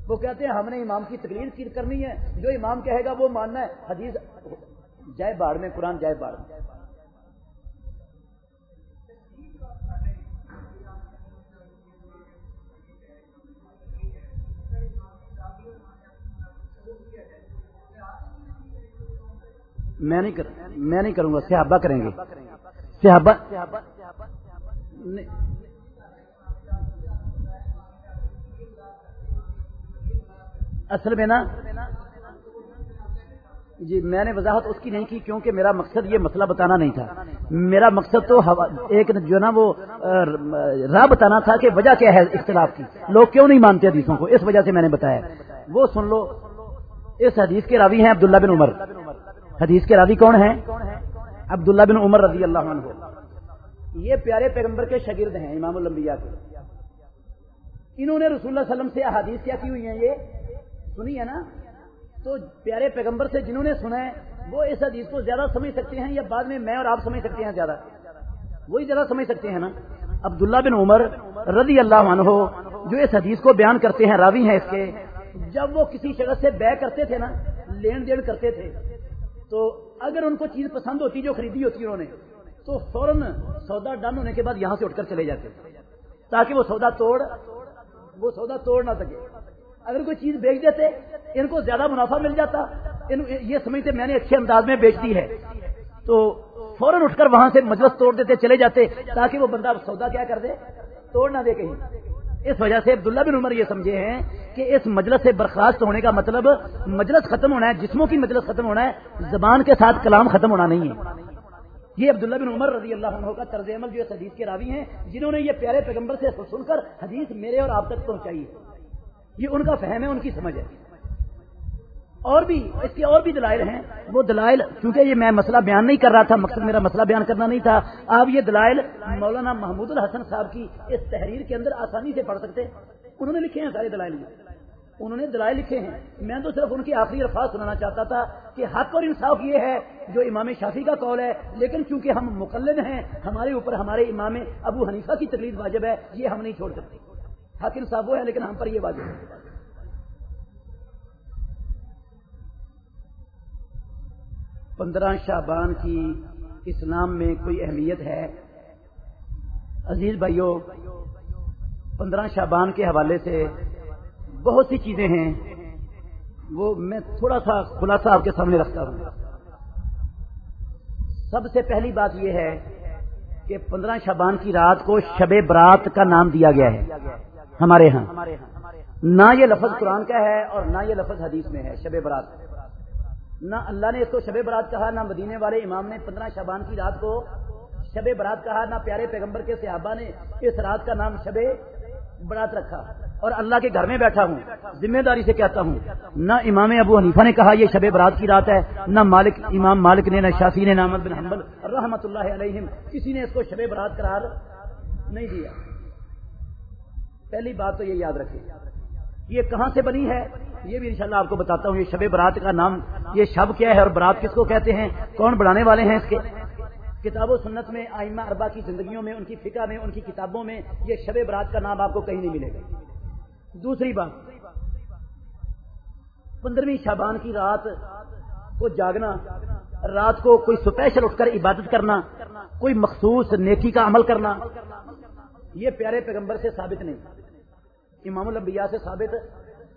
وہ کہتے ہیں، ہم نے امام کی تقریر کرنی ہے، جو امام کہے گا وہ ماننا ہے۔ حدیث جائے باڑ میں، قرآن جائے باڑ میں۔ میں نہیں میں نہیں کروں گا، صحابہ کریں گے۔ صحابہ اصل میں نا جی میں نے وضاحت اس کی نہیں کی کیونکہ میرا مقصد یہ مسئلہ بتانا نہیں تھا۔ میرا مقصد تو ایک جو نا وہ راہ بتانا تھا کہ وجہ کیا ہے اختلاف کی۔ لوگ کیوں نہیں مانتے حدیثوں کو؟ اس وجہ سے میں نے بتایا۔ وہ سن لو۔ اس حدیث کے راوی ہیں عبداللہ بن عمر۔ حدیث کے راوی کون ہیں؟ عبداللہ بن عمر رضی اللہ عنہ۔ یہ پیارے پیغمبر کے شاگرد ہیں امام الانبیاء کے۔ انہوں نے رسول اللہ علیہ وسلم سے احادیث کیا کی ہوئی ہیں یہ؟ سنی ہے نا؟ تو پیارے پیغمبر سے جنہوں نے سنا ہے، وہ اس حدیث کو زیادہ سمجھ سکتے ہیں یا بعد میں میں اور آپ سمجھ سکتے ہیں زیادہ؟ وہی زیادہ سمجھ سکتے ہیں نا؟ عبداللہ بن عمر رضی اللہ عنہ جو اس حدیث کو بیان کرتے ہیں، راوی ہیں اس کے۔ جب وہ کسی شخص سے بے کرتے تھے نا، لین دین کرتے تھے تو اگر ان کو چیز پسند ہوتی جو خریدی ہوتی انہوں نے، تو فوراً سودا ڈن ہونے کے بعد یہاں سے اٹھ کر چلے جاتے تاکہ وہ سودا توڑ، وہ سودا توڑ نہ سکے۔ اگر کوئی چیز بیچ دیتے، ان کو زیادہ منافع مل جاتا یہ سمجھتے میں نے اچھے انداز میں بیچ دی ہے۔ تو فوراً اٹھ کر وہاں سے مجلس توڑ دیتے، چلے جاتے، تاکہ وہ بندہ سودا کیا کر دے، توڑ نہ دے کہیں۔ اس وجہ سے عبداللہ بن عمر یہ سمجھے ہیں کہ اس مجلس سے برخاست ہونے کا مطلب مجلس ختم ہونا ہے، جسموں کی مجلس ختم ہونا ہے، زبان کے ساتھ کلام ختم ہونا نہیں ہے۔ یہ عبداللہ بن عمر رضی اللہ عنہ کا طرز عمل جو اس حدیث کے راوی ہیں، جنہوں نے یہ پیارے پیغمبر سے سن کر حدیث میرے اور آپ تک پہنچائی ہے۔ یہ ان کا فہم ہے، ان کی سمجھ ہے۔ اور بھی اس کے اور بھی دلائل ہیں۔ وہ دلائل کیونکہ یہ میں مسئلہ بیان نہیں کر رہا تھا، مقصد میرا مسئلہ بیان کرنا نہیں تھا۔ آپ یہ دلائل مولانا محمود الحسن صاحب کی اس تحریر کے اندر آسانی سے پڑھ سکتے۔ انہوں نے لکھے ہیں سارے دلائل۔ انہوں نے دلائل لکھے ہیں۔ میں تو صرف ان کی آخری الفاظ سنانا چاہتا تھا کہ حق اور انصاف یہ ہے، جو امام شافی کا قول ہے، لیکن چونکہ ہم مقلد ہیں، ہمارے اوپر ہمارے امام ابو حنیفہ کی تکلیف واجب ہے، یہ ہم نہیں چھوڑ سکتے۔ حق انصاف وہ ہے، لیکن ہم پر یہ واجب ہے۔ پندرہ شابان کی اسلام میں کوئی اہمیت ہے؟ عزیز بھائیوں پندرہ شابان کے حوالے سے بہت سی چیزیں ہیں، وہ میں تھوڑا سا خلاصہ آپ کے سامنے رکھتا ہوں۔ سب سے پہلی بات یہ ہے کہ پندرہ شابان کی رات کو شب برات کا نام دیا گیا ہے، ہمارے ہاں۔ نہ یہ لفظ قرآن کا ہے اور نہ یہ لفظ حدیث میں ہے، شب برات۔ نہ اللہ نے اس کو شب برات کہا، نہ مدینے والے امام نے پندرہ شبان کی رات کو شب برات کہا، نہ پیارے پیغمبر کے صحابہ نے اس رات کا نام شب برات رکھا۔ اور اللہ کے گھر میں بیٹھا ہوں، ذمہ داری سے کہتا ہوں، نہ امام ابو حنیفہ نے کہا یہ شب برات کی رات ہے، نہ مالک، امام مالک نے، نہ شافی نے نامد بن حنبل، رحمت اللہ علیہم، کسی نے اس کو شب برات قرار نہیں دیا۔ پہلی بات تو یہ یاد رکھے یہ کہاں سے بنی ہے؟ یہ بھی انشاءاللہ آپ کو بتاتا ہوں، یہ شب برات کا نام، یہ شب کیا ہے اور برات کس کو کہتے ہیں؟ کون بڑھانے والے ہیں اس کے؟ کتاب و سنت میں، آئمہ اربا کی زندگیوں میں، ان کی فقہ میں، ان کی کتابوں میں یہ شب برات کا نام آپ کو کہیں نہیں ملے گا۔ دوسری بات، پندرہویں شابان کی رات کو جاگنا، رات کو کوئی اسپیشل اٹھ کر عبادت کرنا، کوئی مخصوص نیکی کا عمل کرنا، یہ پیارے پیغمبر سے ثابت نہیں۔ امام الانبیاء سے ثابت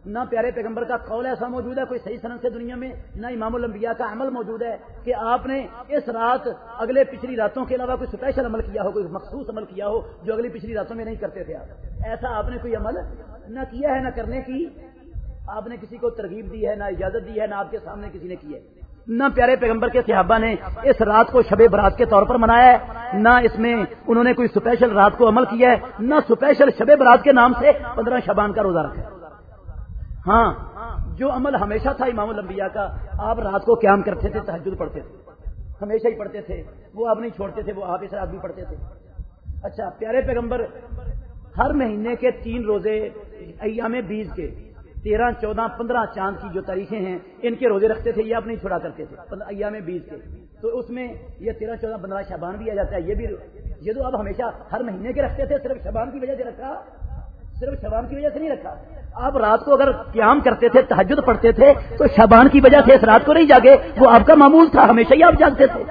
نہ پیارے پیغمبر کا قول ایسا موجود ہے، کوئی صحیح صنعت سے دنیا میں، نہ امام الانبیاء کا عمل موجود ہے کہ آپ نے اس رات اگلے پچھلی راتوں کے علاوہ کوئی اسپیشل عمل کیا ہو، کوئی مخصوص عمل کیا ہو جو اگلی پچھلی راتوں میں نہیں کرتے تھے آپ۔ ایسا آپ نے کوئی عمل نہ کیا ہے، نہ کرنے کی آپ نے کسی کو ترغیب دی ہے، نہ اجازت دی ہے، نہ آپ کے سامنے کسی نے کی ہے۔ نہ پیارے پیغمبر کے صحابہ نے اس رات کو شب برات کے طور پر منایا ہے، نہ اس میں انہوں نے کوئی اسپیشل رات کو عمل کیا ہے، نہ اسپیشل شب برات کے نام سے پندرہ شبان کا روزہ رکھا ہاں جو عمل ہمیشہ تھا امام الانبیاء کا، آپ رات کو قیام کرتے تھے تحجد پڑھتے تھے۔ ہمیشہ ہی پڑھتے تھے۔ وہ آپ نہیں چھوڑتے تھے، وہ آپ اس رات بھی پڑھتے تھے۔ اچھا پیارے پیغمبر، ہر مہینے کے تین روزے ایام بیس کے تیرہ، چودہ، پندرہ چاند کی جو تاریخیں ہیں، ان کے روزے رکھتے تھے، یہ آپ نہیں چھوڑا کرتے تھے ایام بیس کے۔ تو اس میں یہ تیرہ، چودہ، پندرہ شبان بھی آ جاتا ہے، یہ بھی یہ تو اب ہمیشہ ہر مہینے کے رکھتے تھے، صرف شبان کی وجہ سے رکھا، صرف شبان کی وجہ سے نہیں رکھا۔ آپ رات کو اگر قیام کرتے تھے تحجد پڑھتے تھے، تو شبان کی وجہ سے اس رات کو نہیں جاگے، وہ آپ کا معمول تھا، ہمیشہ ہی آپ جاگتے تھے۔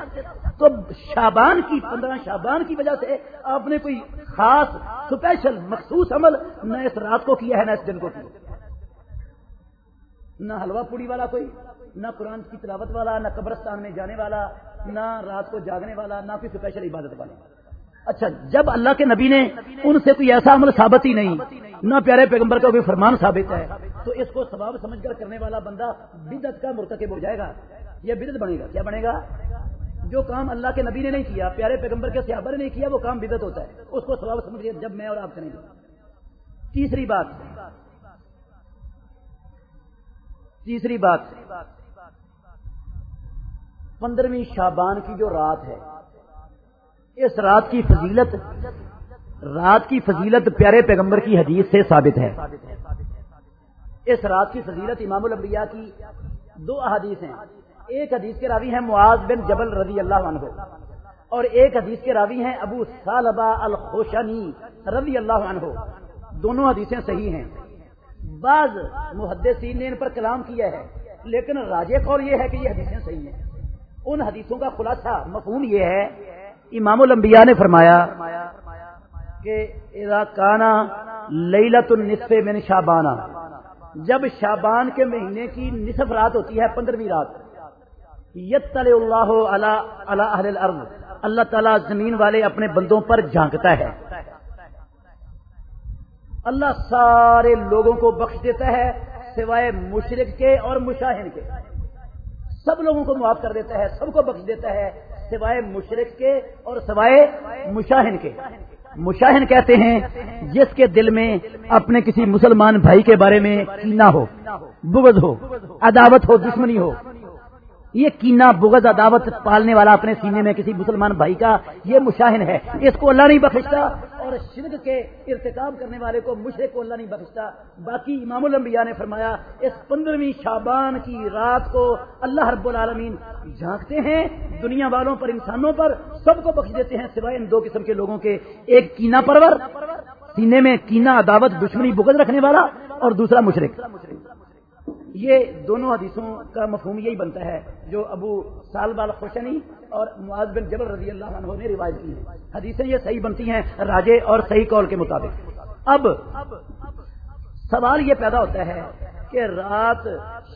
تو شابان کی، پندرہ شابان کی وجہ سے آپ نے کوئی خاص اسپیشل مخصوص عمل نہ اس رات کو کیا ہے، نہ اس دن کو کیا۔ نہ حلوہ پوڑی والا کوئی، نہ قرآن کی تلاوت والا، نہ قبرستان میں جانے والا، نہ رات کو جاگنے والا، نہ کوئی اسپیشل عبادت والا۔ اچھا جب اللہ کے نبی نے ان سے کوئی ایسا عمل ثابت ہی نہیں، نہ پیارے پیغمبر کا کوئی فرمان ثابت ہے، تو اس کو ثواب سمجھ کر کرنے والا بندہ بدت کا مرتکب ہو جائے گا۔ یہ بدت بنے گا۔ کیا بنے گا؟ جو کام اللہ کے نبی نے نہیں کیا، پیارے پیغمبر کے صحابہ نے نہیں کیا، وہ کام بدت ہوتا ہے۔ اس کو ثواب سمجھ جب میں اور آپ کریں گے۔ تیسری بات تیسری بات، پندرہویں شابان کی جو رات ہے، اس رات کی فضیلت، رات کی فضیلت پیارے پیغمبر کی حدیث سے ثابت ہے۔ اس رات کی فضیلت امام الانبیاء کی دو احادیث ہیں۔ ایک حدیث کے راوی ہیں معاذ بن جبل رضی اللہ عنہ، اور ایک حدیث کے راوی ہیں ابو سالبہ الخوشنی رضی اللہ عنہ۔ دونوں حدیثیں صحیح ہیں۔ بعض محدثین نے ان پر کلام کیا ہے، لیکن راجے قول یہ ہے کہ یہ حدیثیں صحیح ہیں۔ ان حدیثوں کا خلاصہ مفہوم یہ ہے، امام الانبیاء نے فرمایا کہ کانا لت النصف من شابانہ جب شابان کے مہینے کی نصف رات ہوتی ہے، پندرہویں رات یت اللہ اہل الارض، اللہ تعالیٰ زمین والے اپنے بندوں پر جھانکتا ہے۔ اللہ سارے لوگوں کو بخش دیتا ہے، سوائے مشرق کے اور مشاہن کے۔ سب لوگوں کو معاف کر دیتا ہے، سب کو بخش دیتا ہے، سوائے مشرق کے اور سوائے مشاہن کے۔ مشاہن کہتے ہیں، جس کے دل میں اپنے کسی مسلمان بھائی کے بارے میں کینا ہو، بغض ہو، عداوت ہو، دشمنی ہو یہ کینا بغض عداوت پالنے والا اپنے سینے میں کسی مسلمان بھائی کا یہ مشاہن ہے۔ اس کو اللہ نہیں بخشتا اور شرک کے ارتکاب کرنے والے کو مشرق کو اللہ نہیں بخشتا۔ باقی امام الانبیاء نے فرمایا، اس پندرہویں شابان کی رات کو اللہ رب العالمین جھانکتے ہیں، دنیا والوں پر، انسانوں پر، سب کو بخش دیتے ہیں، سوائے ان دو قسم کے لوگوں کے۔ ایک کینا پرور، سینے میں کینا عداوت، دشمنی، بغض رکھنے والا اور دوسرا مشرق یہ دونوں حدیثوں کا مفہوم یہی بنتا ہے جو ابو سال بال خوشنی اور معاذ بن جبر رضی اللہ عنہ نے روایت کی ہے حدیثیں یہ صحیح بنتی ہیں راجے اور صحیح قول کے مطابق۔ اب سوال یہ پیدا ہوتا ہے کہ رات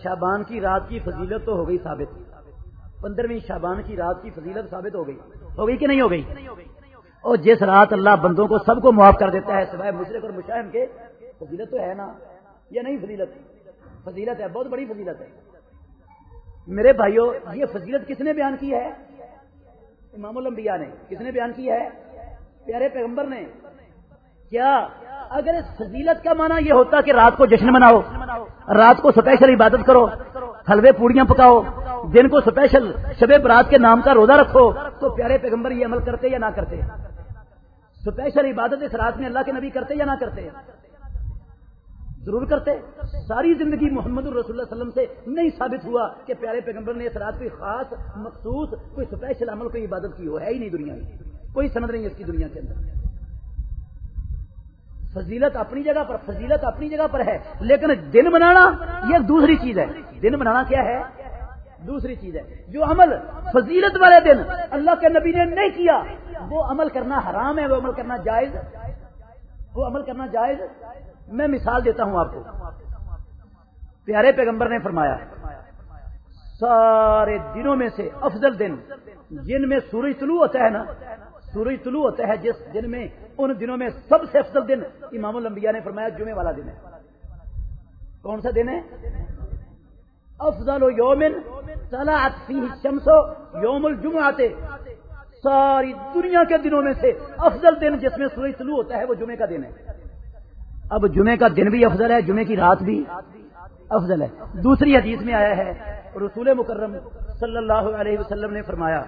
شابان کی رات کی فضیلت تو ہو گئی ثابت۔ پندرہویں شابان کی رات کی فضیلت ثابت ہو گئی۔ ہو گئی کہ نہیں ہو گئی؟ اور جس رات اللہ بندوں کو سب کو معاف کر دیتا ہے سوائے مشرق اور مشاہم کے، فضیلت تو ہے نا۔ یا نہیں فضیلت۔ فضیلت ہے، بہت بڑی فضیلت ہے۔ میرے بھائیوں یہ فضیلت کس نے بیان کی ہے؟ امام الانبیاء نے۔ کس نے بیان کی ہے؟ پیارے پیغمبر نے۔ کیا اگر اس فضیلت کا معنی یہ ہوتا کہ رات کو جشن مناؤ، رات کو سپیشل عبادت کرو، حلوے پوڑیاں پکاؤ، دن کو سپیشل شب برات کے نام کا روزہ رکھو، تو پیارے پیغمبر یہ عمل کرتے یا نہ کرتے؟ سپیشل عبادت اس رات میں اللہ کے نبی کرتے یا نہ کرتے؟ ضرور کرتے۔ ساری زندگی محمد الرسول اللہ وسلم سے نہیں ثابت ہوا کہ پیارے پیغمبر نے اس رات کوئی خاص مخصوص کوئی اسپیشل عمل، کوئی عبادت کی ہو ہے ہی نہیں دنیا میں۔ کوئی سمجھ نہیں اس کی دنیا کے اندر۔ فضیلت اپنی جگہ پر، فضیلت اپنی جگہ پر ہے۔ لیکن دن منانا یہ دوسری چیز ہے۔ دن منانا کیا ہے؟ دوسری چیز ہے۔ جو عمل فضیلت والے دن اللہ کے نبی نے نہیں کیا، وہ عمل کرنا حرام ہے، وہ عمل کرنا جائز۔ وہ عمل کرنا جائز۔ میں مثال دیتا ہوں آپ کو۔ پیارے پیغمبر نے فرمایا، سارے دنوں میں سے افضل دن جن میں سورج طلوع ہوتا ہے نا، سورج طلوع ہوتا ہے جس دن میں ان دنوں میں سب سے افضل دن امام الانبیاء نے فرمایا جمعے والا دن ہے۔ کون سا دن ہے؟ افضل و یومن طلعت فیہ الشمس یوم الجمعہ آتے ساری دنیا کے دنوں میں سے افضل دن جس میں سورج طلوع ہوتا ہے وہ جمعے کا دن ہے۔ اب جمعے کا دن بھی افضل ہے جمعے کی رات بھی افضل ہے۔ دوسری حدیث میں آیا ہے، رسول مکرم صلی اللہ علیہ وسلم نے فرمایا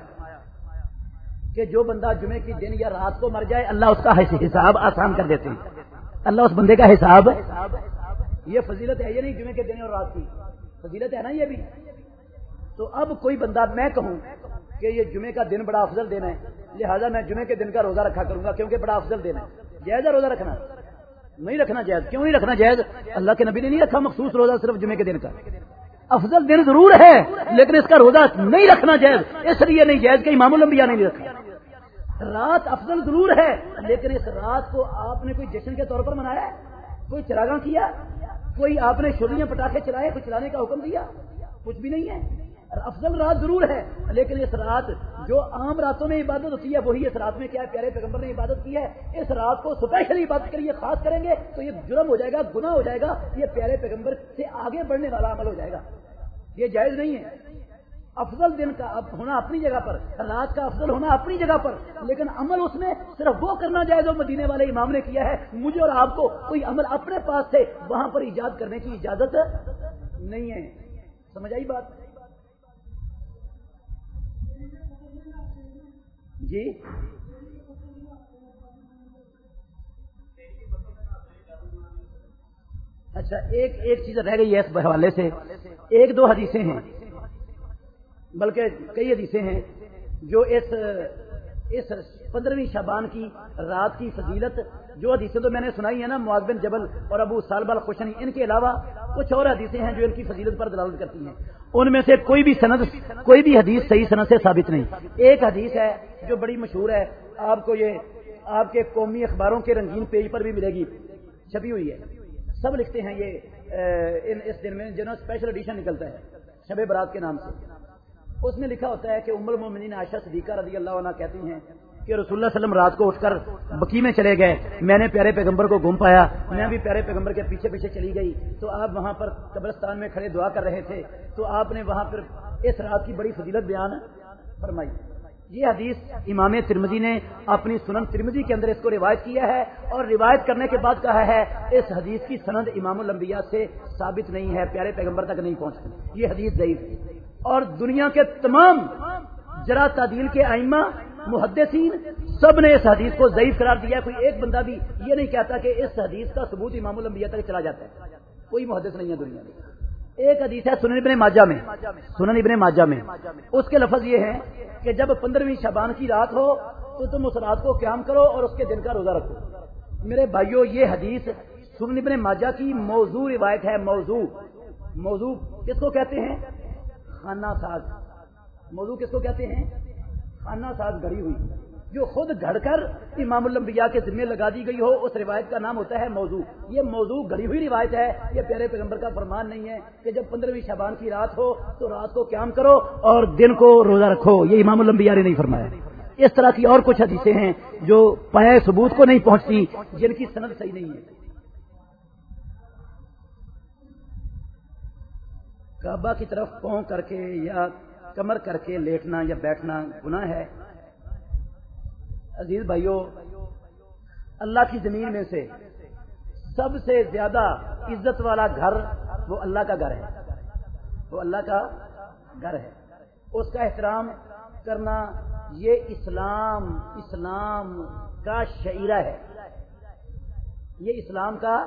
کہ جو بندہ جمعے کی دن یا رات کو مر جائے، اللہ اس کا حساب آسان کر دیتے ہیں۔ اللہ اس بندے کا حساب یہ فضیلت ہے یہ نہیں جمعے کے دن اور رات کی؟ فضیلت ہے نا یہ بھی۔ تو اب کوئی بندہ میں کہوں کہ یہ جمعے کا دن بڑا افضل دن ہے، لہٰذا میں جمعے کے دن کا روزہ رکھا کروں گا کیونکہ بڑا افضل دن ہے۔ جائز ہے روزہ رکھنا۔ نہیں رکھنا جائز، کیوں نہیں رکھنا جائز؟ اللہ کے نبی نے نہیں رکھا مخصوص روزہ صرف جمعے کے دن کا۔ افضل دن ضرور ہے، لیکن اس کا روزہ نہیں رکھنا جائز، اس لیے نہیں جائز کہ امام الانبیاء نہیں رکھا۔ رات افضل ضرور ہے، لیکن اس رات کو آپ نے کوئی جشن کے طور پر منایا؟ کوئی چراغاں کیا؟ کوئی آپ نے شریاں پٹاخے چلائے، کوئی چلانے کا حکم دیا؟ کچھ بھی نہیں ہے۔ افضل رات ضرور ہے، لیکن اس رات جو عام راتوں میں عبادت ہوتی ہے، وہی اس رات میں کیا ہے پیارے پیغمبر نے عبادت کی ہے۔ اس رات کو اسپیشل عبادت کے لیے خاص کریں گے تو یہ جرم ہو جائے گا، گناہ ہو جائے گا، یہ پیارے پیغمبر سے آگے بڑھنے والا عمل ہو جائے گا۔ یہ جائز نہیں ہے۔ افضل دن کا ہونا اپنی جگہ پر، رات کا افضل ہونا اپنی جگہ پر، لیکن عمل اس میں صرف وہ کرنا جائے جو مدینے والے امام نے کیا ہے۔ مجھے اور آپ کو کوئی عمل اپنے پاس سے وہاں پر ایجاد کرنے کی اجازت نہیں ہے۔ سمجھ آئی بات؟ جی؟ اچھا ایک ایک چیز رہ گئی ہے اس حوالے سے۔ ایک دو حدیثیں ہیں، بلکہ کئی حدیثیں ہیں جو اس اس پندرہویں شابان کی رات کی فضیلت جو حدیثیں تو میں نے سنائی ہے نا، معاذ بن جبل اور ابو سالبال خوشنی ان کے علاوہ کچھ اور حدیثیں ہیں جو ان کی فضیلت پر دلالت کرتی ہیں۔ ان میں سے کوئی بھی سند، کوئی بھی حدیث صحیح صنعت سے ثابت نہیں۔ ایک حدیث ہے جو بڑی مشہور ہے، آپ کو یہ، آپ کے قومی اخباروں کے رنگین پیج پر بھی ملے گی۔ چھپی ہوئی ہے۔ سب لکھتے ہیں یہ اس دن میں جنہوں اسپیشل ایڈیشن نکلتا ہے، شب برات کے نام سے۔ اس میں لکھا ہوتا ہے کہ عمر مومنین عائشہ صدیقہ رضی اللہ عنہ کہتی ہیں کہ رسول اللہ وسلم رات کو اٹھ کر بکی میں چلے گئے۔ میں نے پیارے پیغمبر کو گھوم پایا۔ میں بھی پیارے پیغمبر کے پیچھے پیچھے چلی گئی۔ تو آپ وہاں پر قبرستان میں کھڑے دعا کر رہے تھے۔ تو آپ نے وہاں پر اس رات کی بڑی فضیلت بیان فرمائی۔ یہ حدیث امام ترمزی نے اپنی سنن ترمزی کے اندر اس کو روایت کیا ہے اور روایت کرنے کے بعد کہا ہے، اس حدیث کی سند امام الانبیاء سے ثابت نہیں ہے، پیارے پیغمبر تک نہیں پہنچتی۔ یہ حدیث ضعیف ہے۔ اور دنیا کے تمام جرا تعدیل کے آئمہ محدثین، سب نے اس حدیث کو ضعیف قرار دیا کوئی ایک بندہ بھی یہ نہیں کہتا کہ اس حدیث کا ثبوت امام الانبیاء تک چلا جاتا ہے۔ کوئی محدث نہیں ہے دنیا میں۔ ایک حدیث ہے سنن ابن ماجہ میں۔ سنن ابن ماجہ میں۔ اس کے لفظ یہ ہے کہ جب پندرہویں شبان کی رات ہو تو تم اس رات کو قیام کرو اور اس کے دن کا روزہ رکھو۔ میرے بھائیوں یہ حدیث سنن ابن ماجہ کی موضوع روایت ہے، موضوع۔ موضوع کس کو کہتے ہیں؟ خانہ ساز۔ موضوع کس کو کہتے ہیں؟ خانہ ساز گھڑی ہوئی۔ جو خود گھڑ کر امام الانبیاء کے ذمہ لگا دی گئی ہو، اس روایت کا نام ہوتا ہے موضوع۔ یہ موضوع گھڑی ہوئی روایت ہے۔ یہ پیارے پیغمبر کا فرمان نہیں ہے کہ جب پندرہویں شبان کی رات ہو تو رات کو قیام کرو اور دن کو روزہ رکھو۔ یہ امام الانبیاء نے نہیں فرمایا۔ اس طرح کی اور کچھ حدیثیں ہیں جو پائے ثبوت کو نہیں پہنچتی، جن کی صنعت صحیح نہیں ہے۔ کعبہ کی طرف پہنچ کر کے یا کمر کر کے لیٹنا یا بیٹھنا گناہ ہے۔ عزیز بھائیوں اللہ کی زمین میں سے سب سے زیادہ عزت والا گھر وہ اللہ کا گھر ہے۔ وہ اللہ کا گھر ہے۔ اس کا احترام کرنا یہ اسلام اسلام کا شعرہ ہے۔ یہ اسلام کا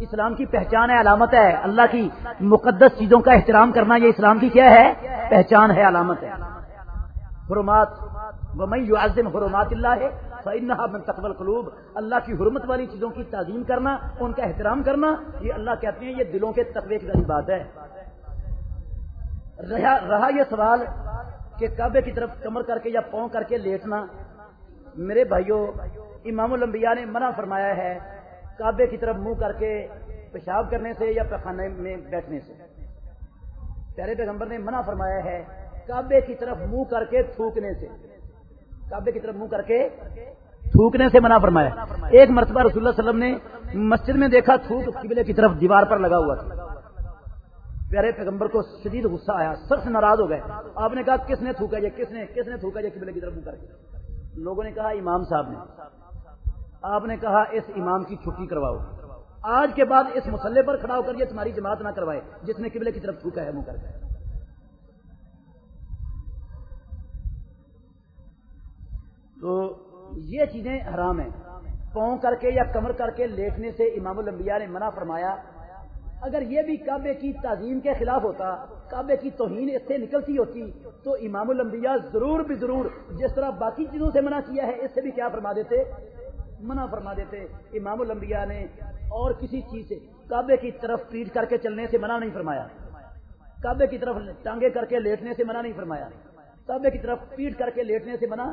اسلام کی پہچان ہے، علامت ہے۔ اللہ کی مقدس چیزوں کا احترام کرنا یہ اسلام کی کیا ہے؟ پہچان ہے، علامت ہے۔ حرمات میں یو حرمات اللہ ہے تقبل قلوب اللہ کی حرمت والی چیزوں کی تعظیم کرنا، ان کا احترام کرنا، یہ اللہ کہتے ہیں یہ دلوں کے تقوی کی بات ہے۔ رہا یہ سوال کہ کعبے کی طرف کمر کر کے یا پاؤں کر کے لیٹنا، میرے بھائیوں امام الانبیاء نے منع فرمایا ہے کعبے کی طرف منہ کر کے پیشاب کرنے سے یا پیخانے میں بیٹھنے سے۔ پیارے پیغمبر نے منع فرمایا ہے کعبے کی طرف منہ کر کے تھوکنے سے۔ کعبے کی طرف منہ کر کے تھوکنے سے منع فرمایا ایک مرتبہ رسول اللہ علیہ وسلم نے مسجد میں دیکھا تھوک قبلے کی طرف دیوار پر لگا ہوا تھا۔ پیارے پیغمبر کو شدید غصہ آیا سب سے ناراض ہو گئے۔ آپ نے کہا، کس نے تھوکا یہ کس نے کس نے تھوکا یہ قبلے کی طرف منہ کر کے؟ لوگوں نے کہا، امام صاحب نے۔ آپ نے کہا اس امام کی چھٹی کرواؤ۔ آج کے بعد اس مسئلے پر کھڑا ہو کر یہ تمہاری جماعت نہ کروائے، جس نے قبلے کی طرف تھوکا ہے، منہ کر۔ کے تو یہ چیزیں حرام ہیں۔ پاؤں کر کے یا کمر کر کے لیٹنے سے امام الانبیاء نے منع فرمایا، اگر یہ بھی کعبے کی تعظیم کے خلاف ہوتا، کعبے کی توہین اس سے نکلتی ہوتی، تو امام الانبیاء ضرور بھی ضرور جس طرح باقی چیزوں سے منع کیا ہے، اس سے بھی کیا فرما دیتے؟ منع فرما دیتے، امام الانبیاء نے اور کسی چیز سے کعبے کی طرف پیٹ کر کے چلنے سے منع نہیں فرمایا۔ کعبے کی طرف ٹانگے کر کے لیٹنے سے منع نہیں فرمایا۔ کعبے کی طرف پیٹ کر کے لیٹنے سے منع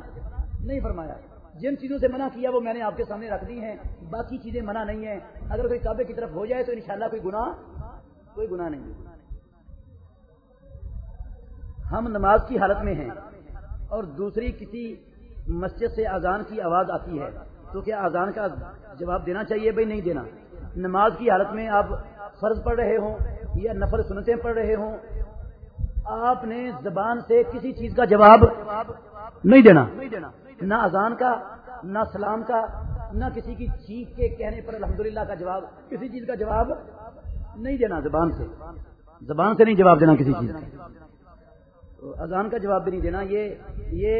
نہیں فرمایا۔ جن چیزوں سے منع کیا وہ میں نے آپ کے سامنے رکھ دی ہیں، باقی چیزیں منع نہیں ہیں۔ اگر کوئی کعبے کی طرف ہو جائے تو انشاءاللہ کوئی گناہ کوئی گناہ نہیں۔ ہم نماز کی حالت میں ہیں اور دوسری کسی مسجد سے اذان کی آواز آتی ہے۔ تو کیا اذان کا جواب دینا چاہیے، بھائی نہیں دینا۔ نماز کی حالت میں آپ فرض پڑھ رہے ہوں یا نفر سنتیں پڑھ رہے ہوں، آپ نے زبان سے کسی چیز کا جواب نہیں دینا۔ نہ اذان کا، نہ سلام کا، نہ کسی کی چیخ کے کہنے پر الحمدللہ کا جواب، کسی چیز کا جواب نہیں دینا زبان سے۔ زبان سے نہیں جواب دینا کسی چیز کا۔ اذان کا جواب بھی نہیں دینا، یہ یہ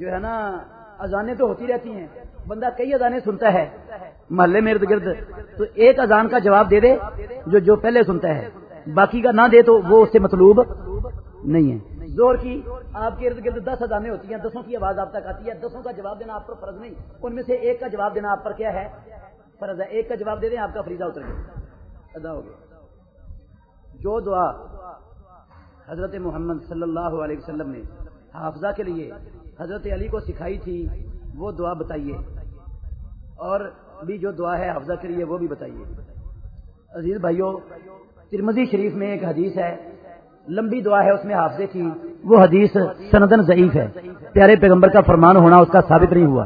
جو ہے نا، اذانیں تو ہوتی رہتی ہیں۔ بندہ کئی اذانیں سنتا ہے، محلے میں ارد گرد، تو ایک اذان کا جواب دے دے، جو جو پہلے سنتا ہے۔ باقی کا نہ دے تو وہ اس سے مطلوب نہیں ہے۔ زور کی، آپ کے ارد گرد دس ہزاریں ہوتی ہیں، دسوں کی آواز آپ تک آتی ہے، دسوں کا جواب دینا آپ پر فرض نہیں۔ ان میں سے ایک کا جواب دینا آپ پر کیا ہے؟ فرض ہے۔ ایک کا جواب دے دیں، آپ کا فریضہ اتر گیا ادا ہو گیا۔ جو دعا حضرت محمد صلی اللہ علیہ وسلم نے حافظہ کے لیے حضرت علی کو سکھائی تھی، وہ دعا بتائیے۔ اور بھی جو دعا ہے حافظہ کے لیے وہ بھی بتائیے۔ عزیز بھائیوں ترمزی شریف میں ایک حدیث ہے، لمبی دعا ہے اس میں حافظے کی، وہ حدیث سندن ضعیف ہے۔ پیارے پیغمبر کا فرمان ہونا اس کا ثابت نہیں ہوا۔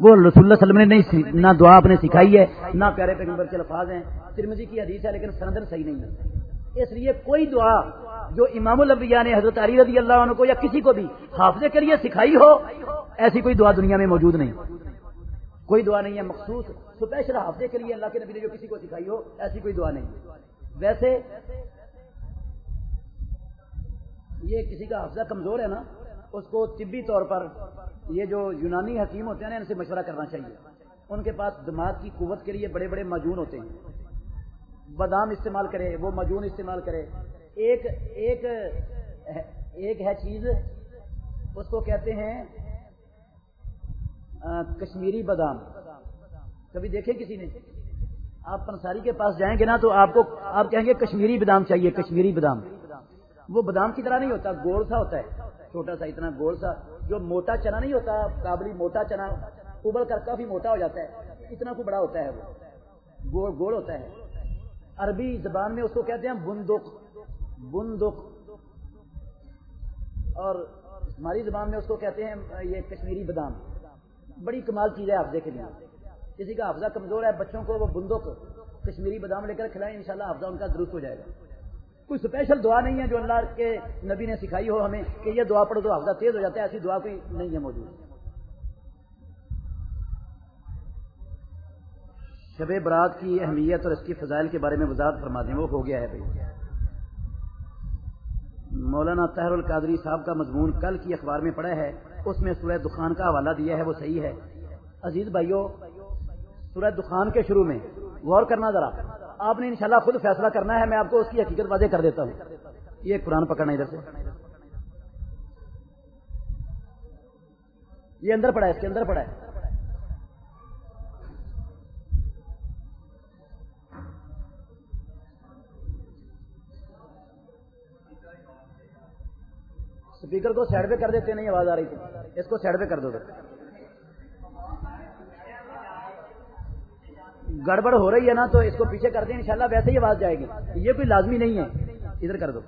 وہ رسول اللہ وسلم نے نہیں نہ دعا اپنے سکھائی ہے، نہ پیارے پیغمبر کے الفاظ ہیں۔ ترمزی کی حدیث ہے لیکن سندن صحیح نہیں ہے۔ اس لیے کوئی دعا جو امام الانبیاء نے، حضرت علی رضی اللہ عنہ کو یا کسی کو بھی حافظے کے لیے سکھائی ہو، ایسی کوئی دعا دنیا میں موجود نہیں۔ کوئی دعا نہیں ہے، مخصوص سپیشل حافظے کے لیے اللہ کے نبی نے جو کسی کو سکھائی ہو، ایسی کوئی دعا نہیں۔ ویسے، یہ کسی کا حفظہ کمزور ہے نا، اس کو طبی طور پر یہ جو یونانی حکیم ہوتے ہیں نا، ان سے مشورہ کرنا چاہیے۔ ان کے پاس دماغ کی قوت کے لیے بڑے بڑے مجون ہوتے ہیں۔ بادام استعمال کرے، وہ مجون استعمال کرے۔ ایک ایک ایک ہے چیز، اس کو کہتے ہیں کشمیری بادام۔ کبھی دیکھے کسی نے؟ آپ پنساری کے پاس جائیں گے نا تو آپ کو، آپ کہیں گے کشمیری بادام چاہیے، کشمیری بادام۔ وہ بادام کی طرح نہیں ہوتا، گول سا ہوتا ہے۔ چھوٹا سا، اتنا گول سا۔ جو موٹا چنا نہیں ہوتا کابلی موٹا چنا، ابل کر کافی موٹا ہو جاتا ہے۔ اتنا کو بڑا ہوتا ہے وہ۔ گول گول ہوتا ہے۔ عربی زبان میں اس کو کہتے ہیں بندق۔ بندق۔ اور ہماری زبان میں اس کو کہتے ہیں یہ کشمیری بادام۔ بڑی کمال چیز ہے حافظے کے لیے کسی کا حافظہ کمزور ہے، بچوں کو، وہ بندق کشمیری بادام لے کر کھلائیں، انشاءاللہ حافظہ ان کا درست ہو جائے گا۔ کوئی اسپیشل دعا نہیں ہے جو اللہ کے نبی نے سکھائی ہو ہمیں کہ یہ دعا پڑھو تو حفظہ تیز ہو جاتا ہے، ایسی دعا کوئی نہیں ہے موجود۔ شب برات کی اہمیت اور اس کی فضائل کے بارے میں وضاحت فرما دیں، وہ ہو گیا ہے بھائی۔ مولانا طہر القادری صاحب کا مضمون کل کی اخبار میں پڑا ہے۔ اس میں سورہ دخان کا حوالہ دیا ہے، وہ صحیح ہے۔ عزیز بھائیوں سورہ دخان کے شروع میں غور کرنا ذرا۔ آپ نے انشاءاللہ خود فیصلہ کرنا ہے، میں آپ کو اس کی حقیقت واضح کر دیتا ہوں۔ یہ قرآن پکڑنا ادھر سے۔ یہ اندر پڑا ہے، اس کے اندر پڑا ہے۔ اسپیکر کو سائڈ پہ کر دیتے نہیں، آواز آ رہی تھی۔ اس کو سائڈ پہ کر دو گڑبڑ ہو رہی ہے نا، تو اس کو پیچھے کر دیں، انشاءاللہ ویسے ہی آواز جائے گی۔ یہ کوئی لازمی نہیں ہے۔ ادھر کر دو۔